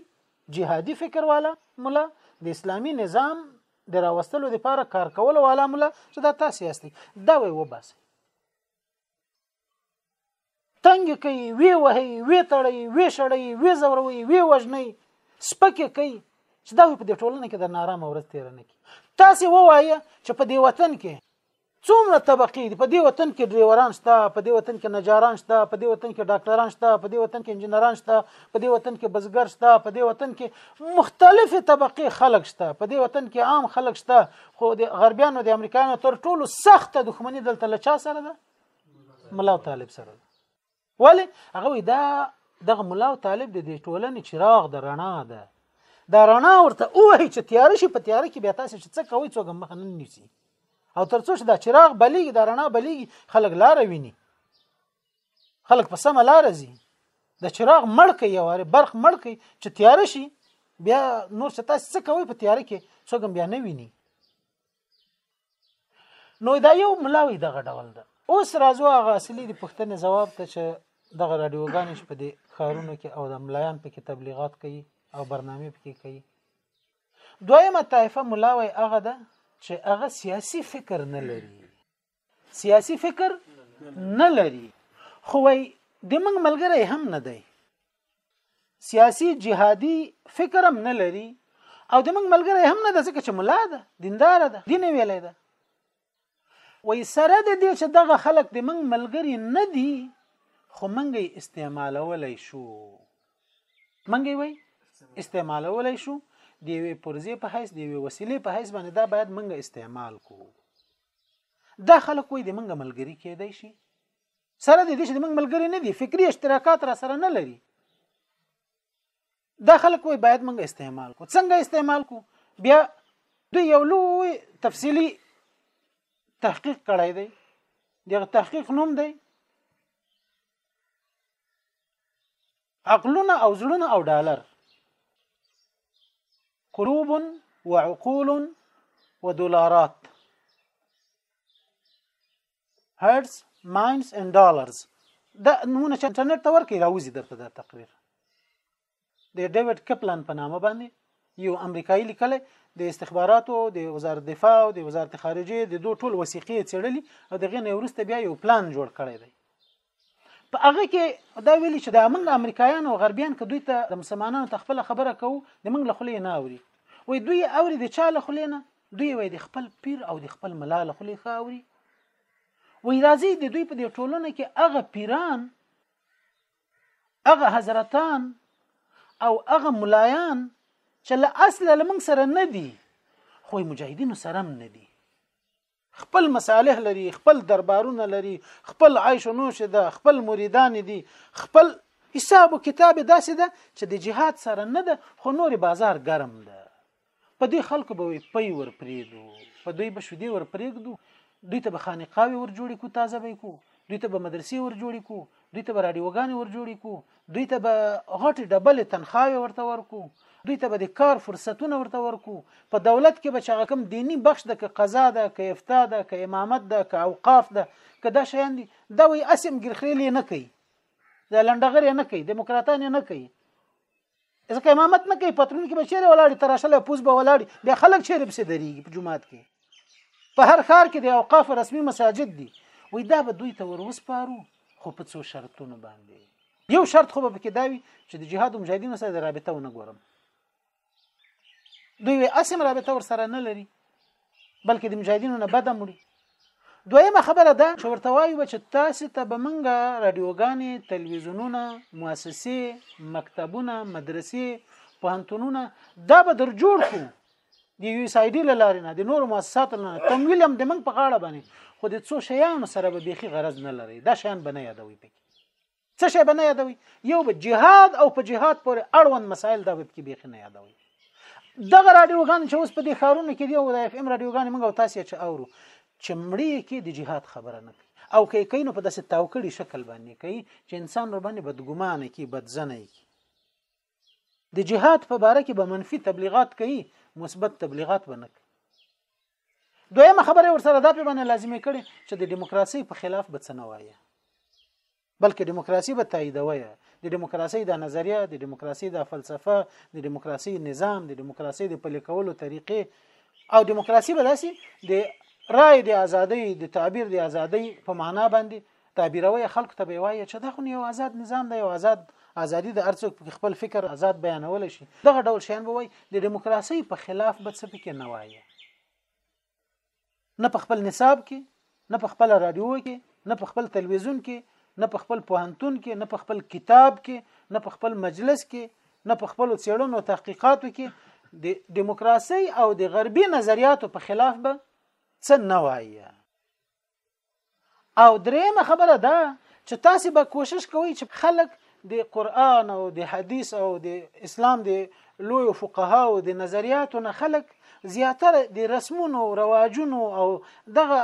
جهادي فکر والا ملا د اسلامی نظام د راوستلو لپاره کار کول والا ملا چې دا تاسو یاستئ دا وی وباسي تنګ کوي وی وهي وی تړي وی شړي وی زوروي وی وجني سپکه کوي چې دا په دې ټولنه کې د نارامه ورځ تیر نه کی تاسو ووایه چې په دې وطن کې څومره طبقې دي په دې وطن کې ډریوران شته په دې وطن کې نجاران شته په دې وطن کې ډاکټران شته په دې وطن کې انجنیران شته په دې وطن کې بزګر شته په دې وطن کې مختلفې طبقې خلک شته په دې وطن کې عام خلک شته خو د غربیانو د امریکایانو تر ټولو سخته دښمني دلته له چا سره ده ملا طالب سره ده ولی هغه وی دا دغه ملا او طالب د دې ټولنې چراغ د رڼا ده دا رڼا ورته وایي چې تیار شي په تیار کې بیا تاسو چې څه کوي څوک مخ نه نیسي او ترڅو چې دا چراغ بلیږي دا رڼا بلیږي خلک لار ویني خلک په سم لار ځي د چراغ مړ کوي یو اره برق مړ کوي چې تیار شي بیا نور څه تاسو څه کوي په تیار کې څوک بیا نه ویني نو دا یو ملاوي دغه ډول ده اوس راځو هغه اصلي د پښتنې جواب ته چې دغه رادیوګانې په دې خارونو کې او د ملایان په کې تبلیغات کوي او برنامه په کې کوي دویمه طایفه ملاوي هغه ده چې هغه سیاسي فکر نه لري سیاسي فکر نه لري خو وای د موږ ملګری هم نه دی سیاسي جهادي فکر هم نه لري او د موږ ملګری هم نه ده ځکه چې ملا ده دیندار ده دین ویلې ده وای سره د دې چې دغه خلک د موږ ملګری نه دي خو موږ یې استعمالولای شو موږ یې وای استعمالولای شو د یوې پرزې په حیث د یوې وسیلې په حیث باندې دا باید موږ استعمال کوو دا خلک وایي د منګه ملګری کېدای شي سره د دې چې د منګ ملګری نه دي فکری اشتراکات را سره نه لري دا خلک وایي باید منګه استعمال کو څنګه استعمال کو بیا دوی یو لوی تفصیلی تحقیق کړی دی دغه تحقیق نوم دی عقلونه او زړونه او ډالر قلوب وعقول ودولارات هرتز ماینز اند ډالرز دا نمونه چې انټرنیټ ته ورکې راوځي درته دا تقریر د ډیوډ کپلن په نامه باندې یو امریکایي لیکلی د استخباراتو د وزارت دفاع او د وزارت خارجه د دوه ټول وثیقې چړلې او دغه نه ورسته بیا یو پلان جوړ کړی دی په هغه کې دا ویلي چې دا موږ امریکایان او غربیان که دوی ته د مسلمانانو ته خپل خبره کوو د موږ له خلې نه اوري وای دوی اوري د چا له خلې نه دوی وای د خپل پیر او د خپل ملا له خلې ښه اوري وای راځي د دوی په دې ټولنه کې هغه پیران هغه حضرتان او هغه ملایان چې له اصله له موږ سره نه دي خو مجاهدینو سره هم نه دي خپل مصالح لري خپل دربارونه لري خپل عيش و نوش ده خپل مريدان دي خپل حساب و کتاب داسې ده چې د جهاد سره نه ده خو نور بازار ګرم ده په دې خلکو به وي پي ور پریدو په دوی به شودي ور پریږدو دوی ته به خانقاوي ور جوړې کو تازه به کو دوی ته به مدرسې ور جوړې کو دوی ته به راډیوګانې ورجوړې کو دوی ته به غټې ډبلې تنخواوې ورته ورکو دوی ته به د کار فرصتونه ورته ورکو په دولت کې به چې کوم دینی بخش د که قضا ده که افتا ده که امامت ده که اوقاف ده که دا شیان دي دا وی اسیم ګرخریلې نه کوي دا لنډغرې نه کوي دیموکراتان نه کوي ځکه امامت نه کوي پترون کې بچیره ولاړ تراشله پوز به ولاړ به خلک چیرې په دريږي په جمعات کې په هر خار کې د اوقاف رسمي مساجد دي وې دا به دوی ته وروسپارو خو په څو شرطونو باندې یو شرط خو به پکې داوي چې د جهاد مجاهدینو سره رابطه ونه ګورم دوی اسم رابطه ور سره نه لري بلکې د مجاهدینو نه بده مړي دویمه خبره ده چې ورته وایو چې تاسو ته به منګه رادیوګانې تلویزیونونه مؤسسې مکتبونه مدرسې پوهنتونونه دا به در جوړ کو د یو اس آی ډي لارې نه د نورو مؤسساتو نه تمویل هم د منګ په غاړه باندې خو د څو شیانو سره به بيخي غرض نه لري دا شیان بنه یادوي پکې څه شی به نه یادوي یو به جهاد او په جهاد پورې اړوند مسایل دا وب کې بیخي نه یادوي دغه رادیوګان چې اوس په دې ښارونو کې دی او د اف ام رادیوګان موږ او تاسو چې اورو چې مړی کې د جهاد خبره نه کوي او کې کین په داسې تاوکړي شکل باندې کوي چې انسان ور باندې بدګمانه کی بدزنه کی د جهاد په باره کې به منفي تبلیغات کوي مثبت تبلیغات به نه کوي دویمه خبره ورسره دا په باندې لازمي کړي چې د دیموکراسي په خلاف به څه نه وایي بلکې دیموکراسي به تاییدوي د دیموکراسي د نظریه د دیموکراسي د فلسفه د دیموکراسي نظام د دیموکراسي د پلي کولو طریقې او دیموکراسي به داسي د رائے د ازادۍ د تعبیر د ازادۍ په معنا باندې تعبیروي خلکو ته به وایي چې دا خو یو آزاد نظام دی یو آزاد ازادي د ارڅوک په خپل فکر آزاد بیانول شي دغه ډول شیان به وایي د دیموکراسي په خلاف به څه پکې نه وایي نه په خپل نصاب کې نه په خپل رادیو کې نه په خپل تلویزیون کې نه په خپل پوهنتون کې نه په خپل کتاب کې نه په خپل مجلس کې نه په خپل څېړنو تحقیقاتو کې د دیموکراسي او د غربي نظریاتو په خلاف به څه نه وایي او درېمه خبره دا چې تاسو به کوشش کوئ چې خلک د قران او د حدیث او د اسلام د لوی فقها او د نظریاتو نه خلک زیاتره د رسمونو رواجونو او دغه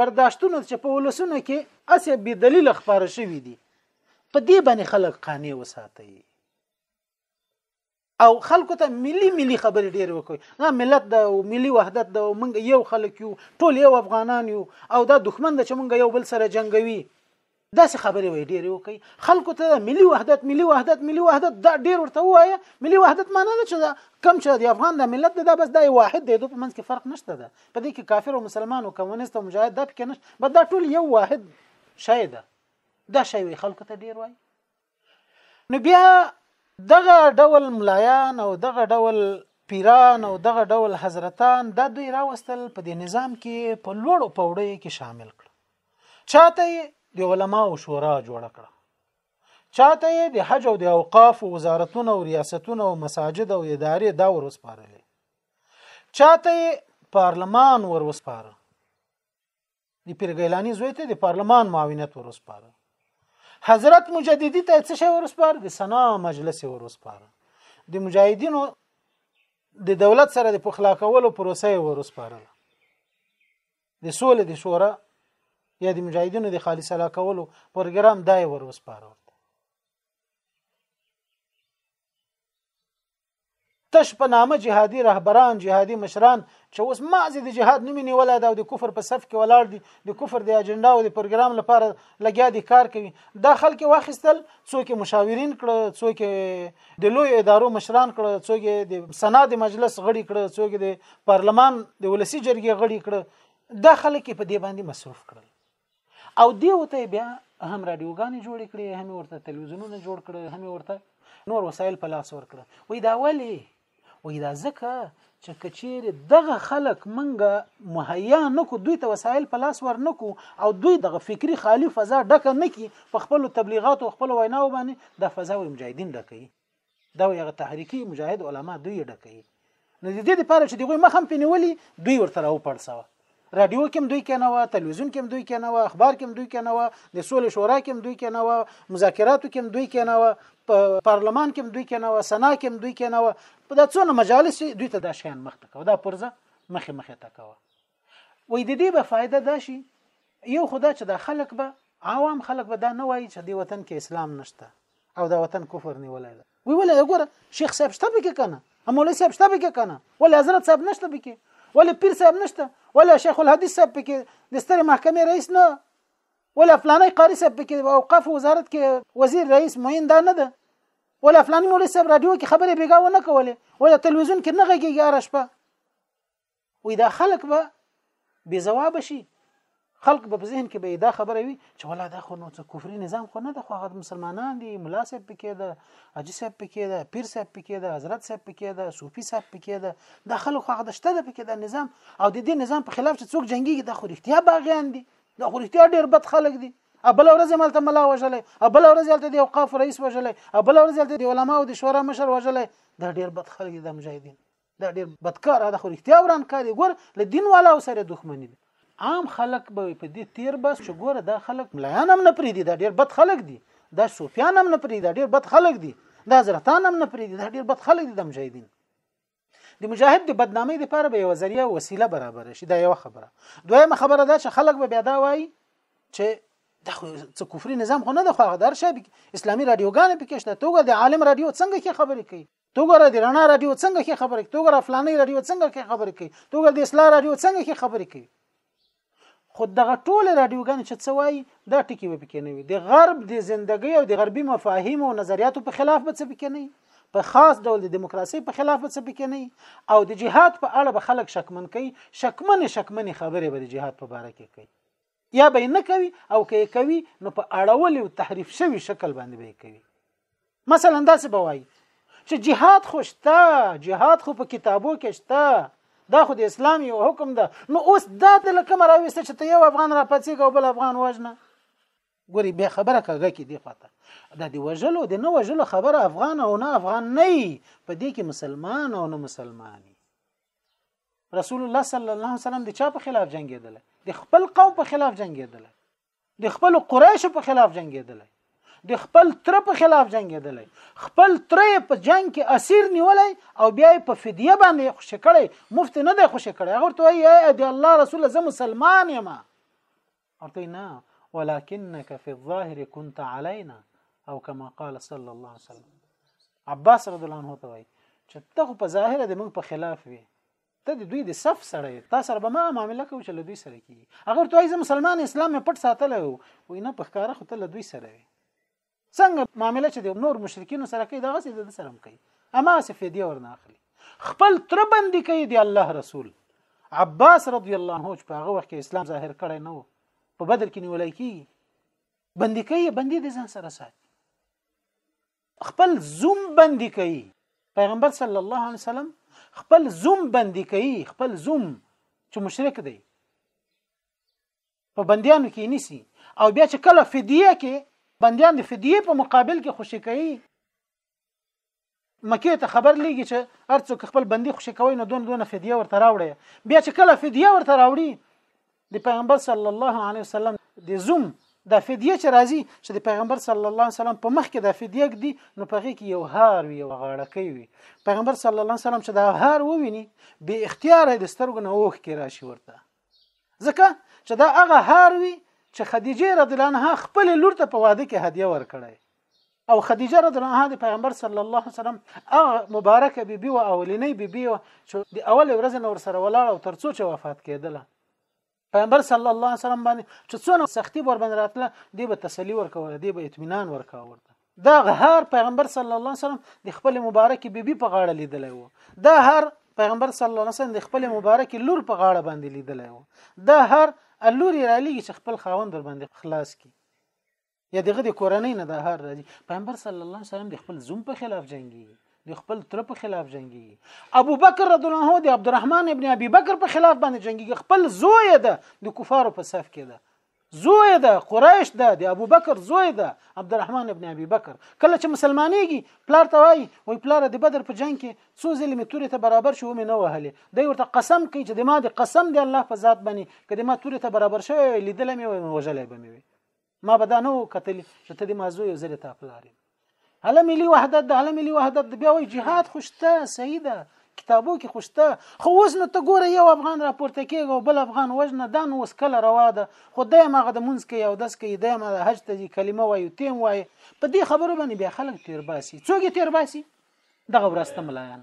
برداشتونو چې په ولسونو کې اسې به دلیل خبره شوې دي په دې باندې خلک قانع وساتي او خلکو ته ملي ملي خبرې ډېر وکوي دا ملت د ملي وحدت د موږ یو خلک یو ټول یو افغانان یو او دا دښمن د چې موږ یو بل سره جنگوي داسې خبرې وي ډېرې وکړي خلکو ته ملي وحدت ملي وحدت ملي وحدت دا ډېر ورته وایي ملي وحدت معنی ده چې کم چې د افغان د ملت دا بس دا واحد دی دوی په منځ کې فرق نشته ده په دې کې کافر او مسلمان او کمونیست او مجاهد دا پکې نشته بس دا ټول یو واحد شی ده دا شی وي خلکو ته ډېر وایي نو بیا دغه ډول ملایان او دغه ډول پیران او دغه ډول حضرتان دا دوی راوستل په دې نظام کې په لوړو پوړیو کې شامل کړ چاته د علماو شورا جوړ کړ چاته یې د حج او د اوقاف وزارتونه او ریاستونه او مساجد او ادارې دا ور وسپارلې چاته یې پارلمان ور وسپاره د پیر ګیلانی زوی ته د پارلمان معاونیت ورسپاره حضرت مجددی ته څه شی ورسپار د سنا مجلس ورسپار د مجاهدینو د دولت سره د پخلا کولو پروسه ورسپارل د سولې د شورا یا د مجاهدینو د خالص لا کولو پروګرام دای ورسپارل تش په نامه جهادي رهبران جهادي مشران چې اوس مازې د جهاد نوم نیولای دا او د کفر په صف کې ولاړ دي د کفر د اجنډا او د پروګرام لپاره لګیا دي کار کوي دا خلک واخیستل څوک مشاورین کړ څوک د لوی ادارو مشران کړ څوک د سنا د مجلس غړي کړ څوک د پارلمان د ولسی جرګې غړي کړ دا خلک په دې باندې مصروف کړل او دیو ته بیا هم رادیوګانې جوړې کړې هم ورته تلویزیونونه جوړ کړ هم ورته نور وسایل په لاس ورکړ وای دا ولی وای دا ځکه چې کچیر دغه خلک منګه مهیا نکو دوی ته وسایل په لاس ورنکو او دوی دغه فکری خالی فضا ډکه نکی په خپل تبلیغات او خپل ویناو باندې د فضا او مجاهدین ډکې دا یو تحریکی مجاهد علما دوی ډکې نو د دې لپاره چې دوی مخم پینولي دوی ورته او پړسوه رادیو کې دوی کې نه و تلویزیون کې دوی کې نه و اخبار کې دوی کې نه و د سولې شورا کې دوی کې نه و مذاکراتو کې دوی کې نه و پارلمان کې دوی کې نه و سنا کې دوی کې نه و په دڅونه مجالس دوی ته دا شیان مخته کوي دا پرزه مخه مخه تا کوي وای د دې به فائدہ دا شي یو خدا چې دا خلک به عوام خلک به دا نه وایي چې دی وطن کې اسلام نشته او دا وطن کفر نیولای دا وی ولې وګوره شیخ صاحب شته به کې کنه مولوی صاحب شته به کې کنه ولې حضرت صاحب نشته به کې ولې پیر صاحب نشته ولې شیخ الحدیث صاحب به کې د ستر محکمې رئیس نه ولا فلاني قاری صاحب کې اوقاف وزارت کې وزیر رئیس معین دا نه ده ولا فلاني مولوی صاحب رادیو کې خبرې بیګا ونه کولې ولا تلویزیون کې نه غږیږي ارشپه وي دا خلک به بې ځواب شي خلق به ذهن کې به دا خبره وي چې ولا دا خو نو څه کفري نظام خو نه د خو هغه مسلمانان دي ملا صاحب پکې ده حاجی صاحب پکې ده پیر صاحب پکې ده حضرت صاحب پکې ده صوفي صاحب پکې ده دا خلک خو هغه شته ده پکې دا نظام او د دې نظام په خلاف چې څوک جنگيږي دا خو رښتیا باغیان دي دا خو رښتیا ډېر بد خلک دي ابل ورځ مالته ملا وجلې ابل ورځ مالته د اوقاف رئیس وجلې ابل ورځ مالته د علماو د شورا مشر وجلې دا ډېر بد خلک دي د مجاهدین دا ډیر بدکار ده خو رښتیا ورانکاری ګور له دین والا سره دښمنی ده عام خلک به په دې تیر بس چې ګوره دا خلک ملایان هم نه پریدي دا ډیر بد خلک دي دا صوفیان هم نه پریدي دا ډیر بد خلک دي دا حضرتان هم نه پریدي دا ډیر بد خلک دي د مجاهدین د مجاهد د بدنامۍ لپاره به یو ذریعہ وسیله برابر شي دا یو خبره دویمه خبره دا چې خلک به بیا دا وایي چې دا خو څه کفري نظام خو نه ده خو هغه درشه اسلامي رادیوګانې پکې شته توګه د عالم رادیو څنګه کې خبرې کوي تو ګره د رڼا رادیو څنګه کې خبرې تو ګره فلانې رادیو څنګه کې خبرې کوي تو ګره د اصلاح رادیو څنګه کې خبرې کوي خو دغه ټول رادیوګان چې څه وایي دا ټکی به پکې نه وي د غرب د زندګۍ او د غربي مفاهیم او نظریاتو په خلاف به څه پکې نه وي په خاص ډول د دیموکراسي په خلاف به څه پکې نه وي او د جهاد په اړه به خلک شکمن کوي شکمن شکمن خبرې به د جهاد په باره کې کوي یا به یې نه کوي او که یې کوي نو په اړولې او تحریف شوي شکل باندې به یې کوي مثلا داسې به وایي چې جهاد خو شته جهاد خو په کتابو کې شته دا خو د اسلام یو حکم ده نو اوس دا د لکه مراويسته چې ته یو افغان را پاتېږي او بل افغان وژنه ګوري به خبره کاږه کې دی خواته دا دی وژلو د نه وژلو خبره افغان او نه افغان نه په دې کې مسلمان او نه مسلماني رسول الله صلی الله علیه وسلم د چا په خلاف جنگیدل د خپل قوم په خلاف جنگیدل د خپل قریش په خلاف جنگیدل د خپل تر په خلاف جنگیدل خپل تر په جنگ کې اسیر نیولې او بیا په فدیه باندې خوشی کړي مفت نه دی خوشی کړي هغه ته یې د الله رسول زه مسلمان یم ورته وایي نه ولکنک فی الظاهر کنت علینا او کما قال صلی الله علیه وسلم عباس رضی الله عنه ته وایي چې ته خو په ظاهر د موږ په خلاف وي ته د دوی د صف سره یې تا سره به ما معامله کوو چې له دوی سره کیږي هغه ورته وایي زه مسلمان اسلام مې پټ ساتلی و وایي نه په ښکاره خو ته له دوی سره وي څنګه معامله چې د نور مشرکین سره کوي دغه څه د سره هم کوي اما څه فدیه ورنه اخلي خپل تر باندې کوي دی الله رسول عباس رضی الله عنه چې په هغه وخت کې اسلام ظاهر کړی نه و په بدر کې نیولای کی بندي کوي بندي د ځان سره ساتي خپل زوم بندي کوي پیغمبر صلی الله علیه وسلم خپل زوم بندي کوي خپل زوم چې مشرک دی په بندیانو کې نیسی او بیا چې کله فدیه کې بندیان د فدیه په مقابل کې خوشی کوي مکه ته خبر لګي چې هرڅوک خپل بندي خوشی کوي نو دون دون فدیه ورته راوړي بیا چې کله فدیه ورته راوړي د پیغمبر صلی الله علیه وسلم د زوم د فدیه چې راځي چې د پیغمبر صلی الله علیه وسلم په مخ کې د فدیه دی نو په غي کې یو هار وي یو غاړه کوي پیغمبر صلی الله علیه وسلم چې دا هار وویني به اختیار د سترګو نه اوخ کې راشي ورته ځکه چې دا هغه هار وی چې خدیجه رضی الله عنها خپل لور ته په واده کې هدیه ورکړی او خدیجه رضی الله عنها د پیغمبر صلی الله علیه وسلم هغه مبارکه بیبي او اولینې بیبي چې د اول ورځې نور سره ولاړ او ترڅو چې وفات کېدله پیغمبر صلی الله علیه وسلم باندې چې څونه سختی ور باندې راتله دی به تسلی ورکوله دی به اطمینان ورکاوه ورته دا غهار پیغمبر صلی الله علیه وسلم د خپل مبارک بیبي په غاړه لیدلی وو دا هر پیغمبر صلی الله علیه وسلم د خپل مبارک لور په غاړه باندې لیدلی وو دا هر لور را لګي چې خپل خاوند ور باندې خلاص کی یا دغه د کورنۍ نه د هر راځي پیغمبر صلی الله علیه وسلم د خپل زوم په خلاف جنگي د خپل تر په خلاف جنگي ابو بکر رضی الله عنه د عبدالرحمن ابن ابي بکر په خلاف باندې جنگي خپل زوی ده د کفارو په صف کې ده زوی ده قریش ده د ابوبکر زوی ده عبدالرحمن ابن ابي بکر کله چې مسلمانېږي پلار ته وایي وای پلار د بدر په جنگ کې څو ځلې مې تورې ته برابر شو مې نه وهلې دی ورته قسم کوي چې د ما د قسم د الله په ذات باندې که د ما تورې ته برابر شوی لیدلی مې وای وژلی به مې وي ما به دا نه و کتلی چې ته د ما زوی یو ځلې تا پلار یې هله ملي وحدت د هله ملي وحدت د بیا وی جهاد خوشته صحیح ده کتابو کې خوشته خو اوس نو ته ګوره یو افغان راپورته کېږي او بل افغان وژنه دا نو اوس کله روا ده خو دی هم هغه د مونځ کوي او دس کوي دی هم د حج ته ځي کلمه وایي ته هم وایې په دې خبرو باندې بیا خلک تېرباسي څوک یې تېرباسي دغه ورسته ملایان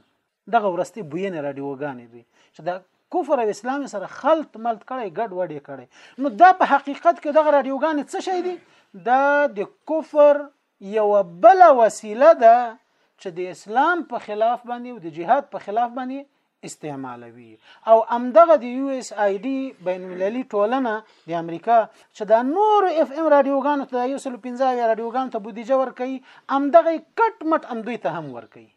دغه ورستي بوینه رادیوګانې دي چې د کفر او اسلام سره خلط ملت کړي ګډ وډې کړي نو دا په حقیقت کې دغه رادیوګانې څه شي دي دا د کفر یو بل وسیله ده چې د اسلام په خلاف باندې او د جهاد په خلاف باندې استعمالوي او امدغه د یو اس آی ډي بین المللي ټولنه د امریکا چې دا نور اف ام رادیوګانو ته یو سل 15 رادیوګانو ته بودیجه ورکړي امدغه کټ مټ امدوی ته هم ورکړي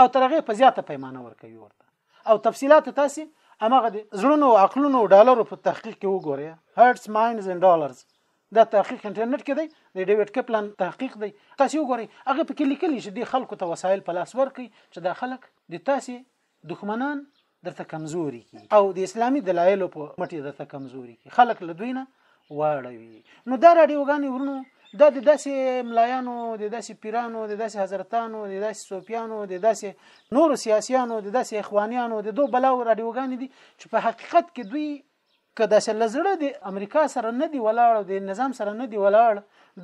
او تر هغه په زیاته پیمانه ورکوي ورته او تفصيلات تاسو امغه د زړونو او عقلونو او ډالرو په تحقیق کې وګورئ هرټس ماینډز اند ډالرز دا تحقیق انټرنیټ کې دی د ډیوډ کپلن تحقیق دی تاسو وګورئ هغه په کې لیکلي چې د خلکو ته وسایل په لاس ورکړي چې دا خلک د تاسو دښمنان درته کمزوري کی او د اسلامي دلایلو په مټ درته کمزوري کی خلک له دوی نه واړوي نو دا راډیوګانې ورونو دا د داسې ملایانو د داسې پیرانو د داسې حضرتانو د داسې صوفیانو د داسې نورو سیاسیانو د داسې اخوانیانو د دوه بلاو راډیوګانې دي چې په حقیقت کې دوی که داسې لزړه د امریکا سره نه دی ولاړ او د نظام سره نه دی ولاړ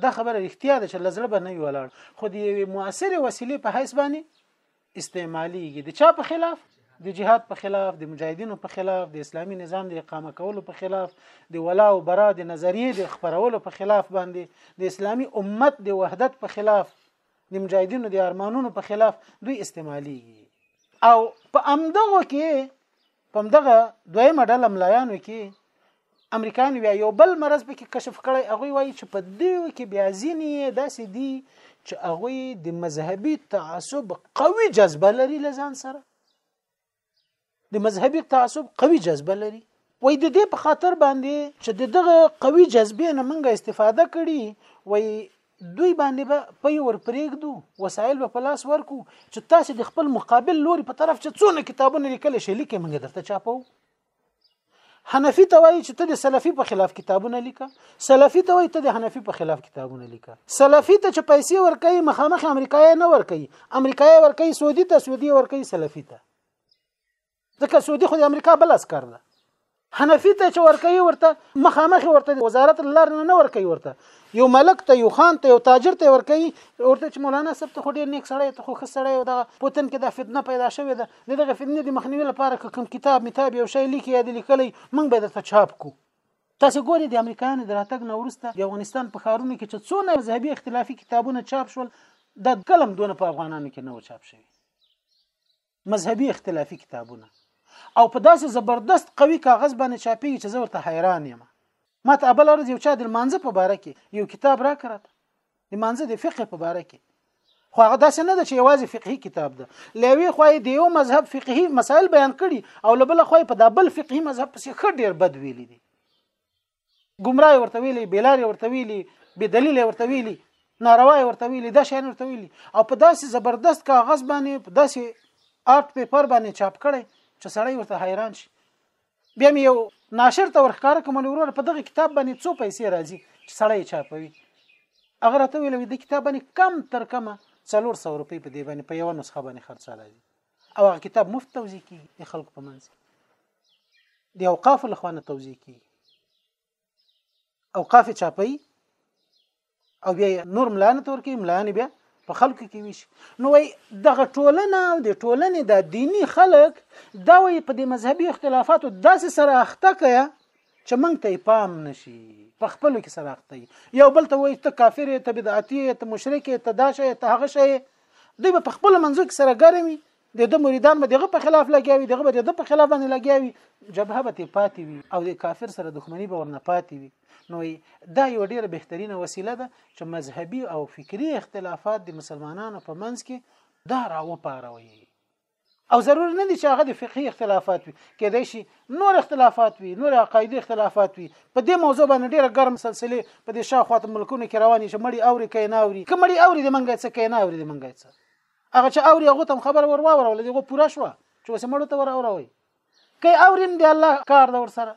دا خبره رښتیا ده چې لزړه به نه وي ولاړ خو د یوې موثرې وسیلې په حیث باندې استعماليږي د چا په خلاف د جهاد په خلاف د مجاهدینو په خلاف د اسلامی نظام د اقامه کولو په خلاف د ولا او برا د نظریه د خبرولو په خلاف باندې د اسلامی امت د وحدت په خلاف د مجاهدینو د ارمانونو په خلاف دوی استعماليږي او په امدغه کې په دغه دویمه ډله ملایانو کې امریکایان بیا یو بل مرض پکې کشف کړی هغه وایي چې په دې کې بیا ځینې داسې دي چې هغه د مذهبي تعصب قوي جذبه لري لزان سره د مذهبي تعصب قوي جذبه لري وای د دې په خاطر باندې چې دغه قوي جذبې نه منګه استفاده کړي وای دوی باندې به پي ور پرېږدو وسایل به په لاس ورکو چې تاسو د خپل مقابل لوري په طرف چې څونه کتابونه لیکل شي لیکې موږ درته چاپو حنفي ته وایي چې ته د سلفي په خلاف کتابونه لیکه سلفي ته وایي ته د حنفي په خلاف کتابونه لیکه سلفي ته چې پیسې ورکوي مخامخ امریکایي نه ورکوي امریکایي ورکوي سعودي ته سعودي ورکوي سلفي ته ځکه سعودي خو د امریکا بل اسکر ده حنفي ته چې ورکوي ورته مخامخ ورته وزارت لار نه ورکوي ورته یو ملک ته یو خان ته یو تاجر ته ورکوي ورته چې مولانا صاحب ته خو ډیر نیک سړی ته خو ښه سړی او دغه پوتن کې دا فتنه پیدا شوې ده دغه فتنې د مخنیوي لپاره کوم کتاب میتاب یو شی لیکي یا د لیکلی موږ به درته چاپ کو تاسو ګورئ د امریکایانو د راتګ نه وروسته د افغانستان په ښارونو کې چې څونه مذهبي اختلافي کتابونه چاپ شول د کلم دونه په افغانانو کې نه و چاپ شوی مذهبي اختلافي کتابونه او په داسې زبردست قوي کاغذ باندې چاپېږي چې زه ورته حیران یم ما ته ابل ورځ یو چا د مانزه په باره کې یو کتاب را کړت د مانزه د فقه په باره کې خو هغه داسې نه ده چې یوازې فقهي کتاب ده لوي خو د یو مذهب فقهي مسائل بیان کړي او لبل خو په دابل فقهي مذهب پسې خډ ډیر بد ویلي دي ګمراه ورته ویلي بیلار ورته ویلي بی دلیل ورته ویلي ناروا ورته ویلي دا شین ورته ویلي او په داسې زبردست کاغذ باندې په داسې آرت پیپر باندې چاپ کړي چې سړی ورته حیران شي بیا مې یو ناشر ته ورخکاره کوم ورور په دغه کتاب باندې څو پیسې راځي چې سړی چاپوي هغه راته ویل د کتاب باندې کم تر کمه 300 روپۍ په دې باندې په یو نسخه باندې خرڅ راځي او هغه کتاب مفت توزیع کیږي د خلکو په منځ د اوقاف له خوانه توزیع کیږي اوقاف چاپي او بیا نور ملانه تور کې ملانه بیا په خلکو کې ویش نو وای دغه ټولنه او د ټولنې د دینی خلک دا وای په د مذهبي اختلافاتو داسې سره اخته کیا چې موږ ته پام نشي په خپل کې سره اخته یو بل ته وایي ته کافر ته بدعتي ته مشرک ته داشه ته هغه شي دوی په خپل منځو کې سره ګرمي د د مریدان به دغه په خلاف لګیاوي دغه به د په خلاف باندې لګیاوي جبهه به پاتې وي او د کافر سره دښمنی به ورنه پاتې وي نو دا یو ډیره بهترینه وسیله ده چې مذهبي او فکری اختلافات د مسلمانانو په منځ کې دا راوپاروي او ضروري نه دي چې هغه د فقهي اختلافات وي کېدای شي نور اختلافات وي نور عقایدي اختلافات وي په دې موضوع باندې ډېره ګرم سلسله په دې شاوخوا ملکونو کې روانې چې مړی اوري کې نه اوري که مړی اوري د منګه څه کې نه اوري د منګه څه هغه چې اوري هغه تم خبر ور واورول دغه پوره شو چې وسه مړو ته ور اوروي کې اوریم دی الله کار د ور سره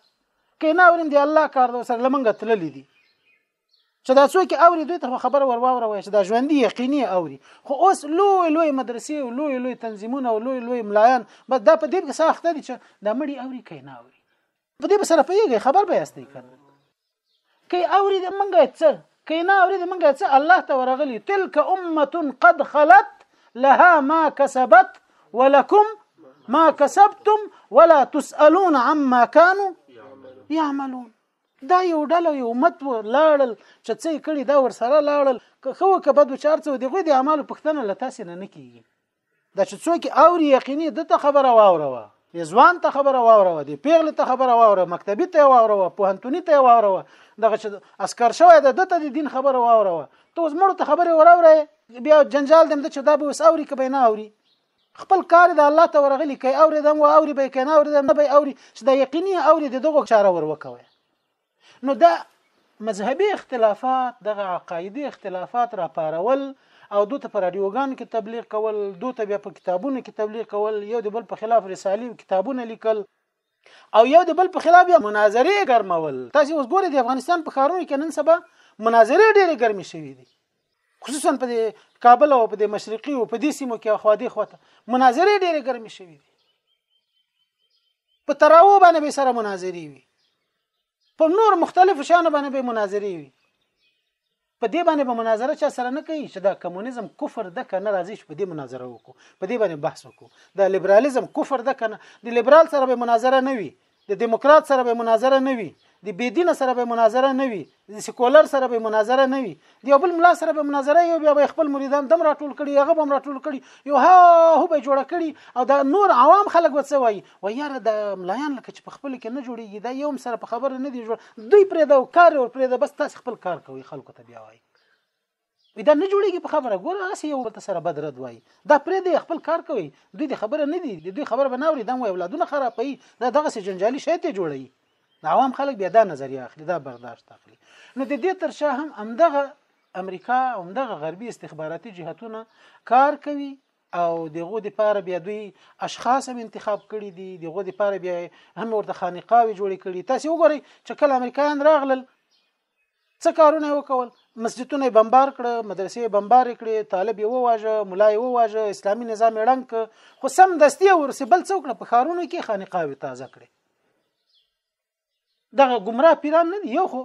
کې نه اوریم دی الله کار د ور سره لمنګه تللی دي چې دا څوک اوري دوی ته خبره ور واوروي چې دا ژوندۍ یقیني اوري خو اوس لوی لوی مدرسې او لوی لوی تنظیمونه او لوی لوی ملایان بس دا په دې کې ساخته دي چې دا مړي اوري کینا اوري په دې سره پیږي خبر به یاستې کنه کی اوري د منګه څه کینا اوري د منګه څه الله ته ورغلی تلک امه قد خلت لها ما كسبت ولكم ما كسبتم ولا تسألون عما كانوا يعملون دا یو ډله یو امت و لاړل چې څه کړي دا ور سره لاړل که خو که بد وچار څه دی غوې د اعمالو پښتنه لتاسې نه نه کیږي دا چې څوک اوري یقیني د ته خبره واوروه ځوان ته خبره واوروه دی پیغله ته خبره واوروه مکتبي ته واوروه پوهنتوني ته واوروه دغه چې اسکر شوی د دته د دین خبره واوروه ته اوس مړو ته خبره وراوره بیا جنجال دم د چې دا به وس اوري که به نه اوري خپل کار د الله ته ورغلی کوي او ردم و او به کنه او ردم نه به او چې دا یقیني او د دغه چاره ور وکوي نو دا مذهبي اختلافات دغه عقایدي اختلافات را پارول او دوی ته په رادیوګان کې تبلیغ کول دوی ته بیا په کتابونو کې تبلیغ کول یو د بل په خلاف رسالې او کتابونه لیکل او یو د بل په خلاف بیا مناظرې ګرمول تاسو اوس ګورئ د افغانستان په ښارونو کې نن سبا مناظرې ډېرې ګرمې شوې دي خصوصا په کابل او په مشرقي او په دې سیمو کې خو دې خوته مناظرې ډېرې ګرمې شوې دي په تراو باندې به سره مناظرې وي په نور مختلفو شانو باندې به مناظرې وي په دې باندې به مناظره چا سره نه کوي چې دا کمونیزم کفر ده که نه راځي چې په دې مناظره وکړو په دې باندې بحث وکړو دا لیبرالیزم کفر ده که نه د لیبرال سره به مناظره نه وي د دیموکرات سره به مناظره نه وي د بيدین سره به مناظره نه وي د سیکولر سره به مناظره نه وي د یو بل ملا سره به مناظره یو بیا به خپل مریدان دم راټول کړي هغه به راټول کړي یو ها هو به جوړ کړي او دا نور عوام خلک وڅوي وای یاره دا ملایان لکه چې په خپل کې نه جوړیږي دا یو هم سره په خبره نه دی جوړ دوی پرې دا کار ور پرې دا بس تاسو خپل کار کوي خلکو ته بیا وای دا نه جوړیږي په خبره ګوره هسې یو بل سره بد رد وایي دا پرې دی خپل کار کوي دوی د خبره نه دي د دوی خبره به نه اوري دا مو اولادونه خرابوي دا دغسې جنجالي شی ته جوړوي د عوام خلک بیا دا نظریه اخلي دا برداشت اخلي نو د دې تر شا هم همدغه امریکا همدغه غربي استخباراتي جهتونه کار کوي او دغه د پاره بیا دوی اشخاص هم انتخاب کړي دي دغه د پاره بیا هم ورته خانقاوي جوړې کړي تاسو وګورئ چې کله امریکایان راغلل څه کارونه وکول مسجدونه بمبار کړ مدرسې بمبار کړې طالب یې وواژه ملا یې وواژه اسلامي نظام یې ړنګ خو سم دستي ورسې بل څوک په خارونو کې خانقاوي تازه کړې دغه ګمراه پیران نه دی یو خو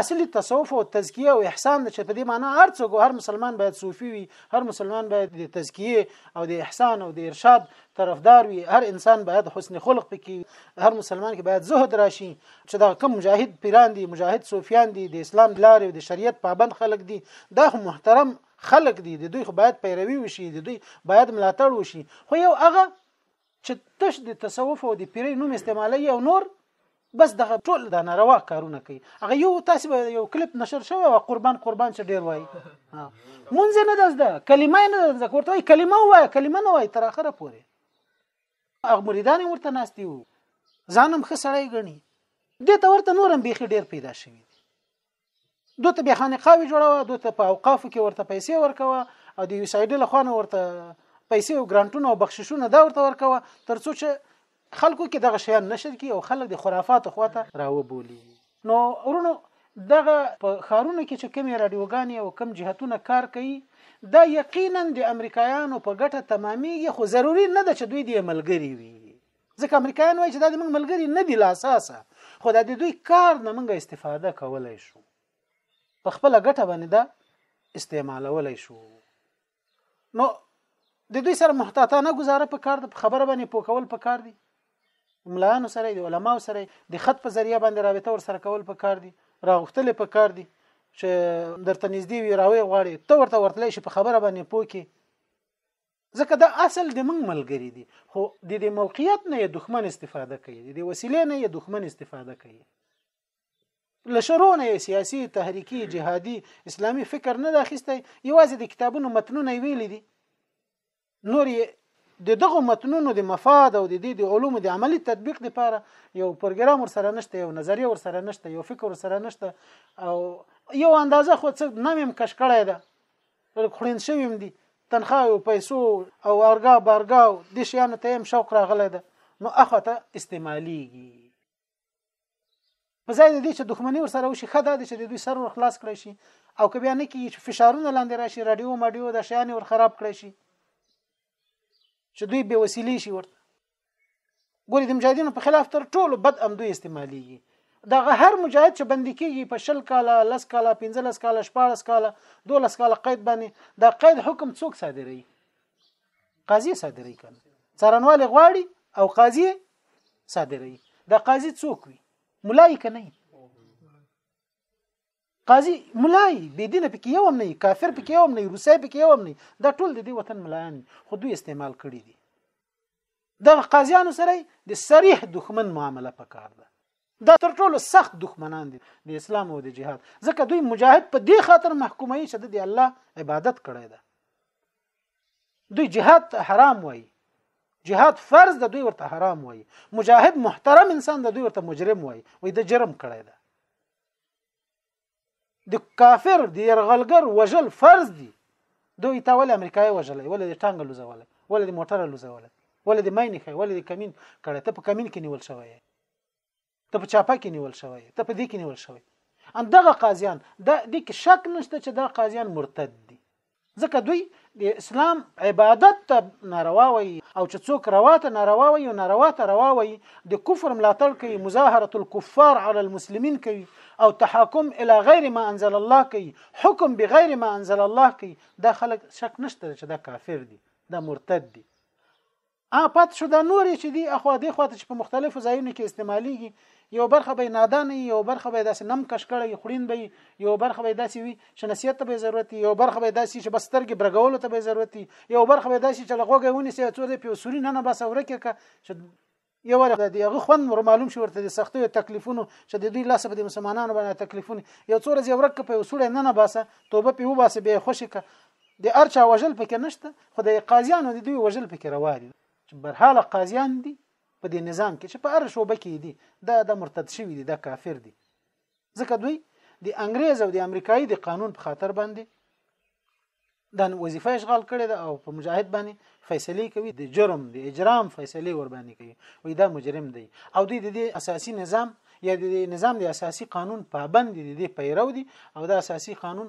اصلي تصوف او تزکیه او احسان د چې په دې معنی هر څوک هر مسلمان باید صوفي وي هر مسلمان باید د تزکیه او د احسان او د ارشاد طرفدار وي هر انسان باید حسن خلق پکې هر مسلمان کې باید زهد راشي چې دا کم مجاهد پیران دي مجاهد صوفیان دي د اسلام لارې او د شریعت پابند خلک دي دا محترم خلک دي د دوی خو باید پیروي وشي د دوی باید ملاتړ وشي خو یو هغه چې تش د تصوف او د پیرۍ نوم استعمالوي او نور بس دغه ټول د ناروا کارونه کوي هغه یو تاسو به یو کلیپ نشر شوی او قربان قربان چې ډیر وای مونږ نه دزده کلمه نه دزده کوته کلمه وای کلمه نه وای تر اخره پورې هغه مریدان ورته ناشتي وو ځانم خسړی غني دې ته ورته نورم بيخي ډیر پیدا شوی دوی ته بیا خانقاوي جوړوه دوی ته په اوقافو کې ورته پیسې ورکوه او د یوسایډ له خوانه ورته پیسې او ګرانټونه او بخششونه دا ورته ورکوه ترڅو چې خلکو کې دغه شیان نشر کی او خلک د خرافاتو خواته راوبولي نو ورونو دغه په خارونو کې چې کومې رادیوګانې او کم جهتونه کار کوي دا یقینا د امریکایانو په ګټه تمامېږي خو ضروری نه ده چې دوی د ملګری وي ځکه امریکایان وایي چې دا د موږ ملګري نه دي لاساسه خو دا د دوی کار نه موږ استفاده کولای شو په خپل ګټه باندې دا استعمالولای شو نو د دوی سره محتاطانه گزاره په کار د خبره باندې پوکول په کار دي ملایانو سره د علماو سره د خط په ذریعہ باندې رابطه ور سره کول په کار دي راغختل په کار دي چې درته نږدې وي راوي غواړي ته ورته ورتلې شي په خبره باندې پوکي ځکه دا اصل د موږ ملګری دي خو د دې موقعیت نه یې دښمن استفاده کوي د دې وسیلې نه یې دښمن استفاده کوي لشرونه سیاسي تحریکی جهادي اسلامی فکر نه داخسته یوازې د کتابونو متنونه ویل دي نور د دغه متنونو د مفاد او د دې د علوم د عملی تطبیق لپاره یو پروګرام ور سره نشته یو نظریه ور سره نشته یو فکر ور سره نشته او یو اندازه خو څه نمیم کش کړی ده بلکې خړین شوي هم دي تنخواه او پیسو او ارګا بارګا او د شیانو ته هم شوق راغلی ده نو اخو ته استعمالیږي په ځای د دې چې دښمني ورسره وشي خدا د چې د دوی سر ور خلاص کړی شي او که بیا نه کیږي چې فشارونه لاندې راشي رادیو ماډیو د شیانې ور خراب کړی شي چې دوی به وسیلې شي ورته ګوري د مجاهدینو په خلاف تر ټولو بد امدو استعماليږي دغه هر مجاهد چې بندي کیږي په شل کاله لس کاله 15 کاله 14 کاله 12 کاله قید باندې دا قید حکم څوک صادروي قاضي صادروي کنه څارنوال غواړي او قاضي صادروي دا قاضي څوک وي ملای کنه قاضي ملای بې دینه پکې یو هم نه کافر پکې یو هم نه روسي پکې یو هم نه دا ټول د دې وطن ملایان خو دوی استعمال کړي دي د قاضیانو سره د صریح دښمن معامله پکار ده دا تر ټولو سخت دښمنان دي د اسلام او د جهاد ځکه دوی مجاهد په دې خاطر محکوموي چې د الله عبادت کړی ده دوی جهاد حرام وایي جهاد فرض د دوی ورته حرام وایي مجاهد محترم انسان د دوی ورته مجرم وایي وایي د جرم کړی ده د کافر د يرغلګر وژل فرض دي دوی ته ولې امریکای وژلې ولې د ټانګ لوزولې ولې د موټر لوزولې ولې د ماینې خې ولې د کمین کړه ته په کمین کې نیول شوی ته په چاپه کې نیول شوی ته په دې کې نیول شوی ان دغه قاضیان د دې کې شک نشته چې دا قاضیان مرتد دي ځکه دوی د اسلام عبادت ته ناروا وي او چې څوک روا ته ناروا وي او ناروا ته روا وي د کفر ملاتړ کوي مظاهره الكفار على المسلمين کوي او تحاکم الى غیر ما انزل الله کوي حکم بغیر ما انزل الله کوي دا خلک شک نشته چې دا کافر دي دا مرتد دي ا پات شو دا نور چې دی اخو دی خو ته چې په مختلفو ځایونو کې استعماليږي یو برخه به نادان یو برخه به داسې نم کش کړي خړین به یو برخه به داسې وي چې نصیحت ته به ضرورت یو برخه به داسې چې بسترګې برګولو ته به ضرورت یو برخه به داسې چې لغوګه ونی سي څو دې په سوري نه نه بس ورکه که چې یو ور د یغه خوند مر معلوم شو ورته د سختو تکلیفونو چې د دوی لاس په د مسلمانانو باندې تکلیفونه یو څو ورځې ورکه په وسوړ نه نه باسه توبه په وباسه به خوشی که د ارچا وجل پکې نشته خو د قاضیانو د دوی وجل پکې روا دي چې برحاله قاضیان دي په دې نظام کې چې په هر شوبه کې دي دا د مرتد شوی دي دا کافر دي ځکه دوی د انګريز او د امریکایي د قانون په خاطر باندې دا وظیفه اشغال کړي ده او په مجاهد باندې فیصله کوي د جرم د اجرام فیصله ور باندې کوي وای دا مجرم دی او د دې اساسي نظام یا د نظام د اساسي قانون پابند دي د پیرو دي او د اساسي قانون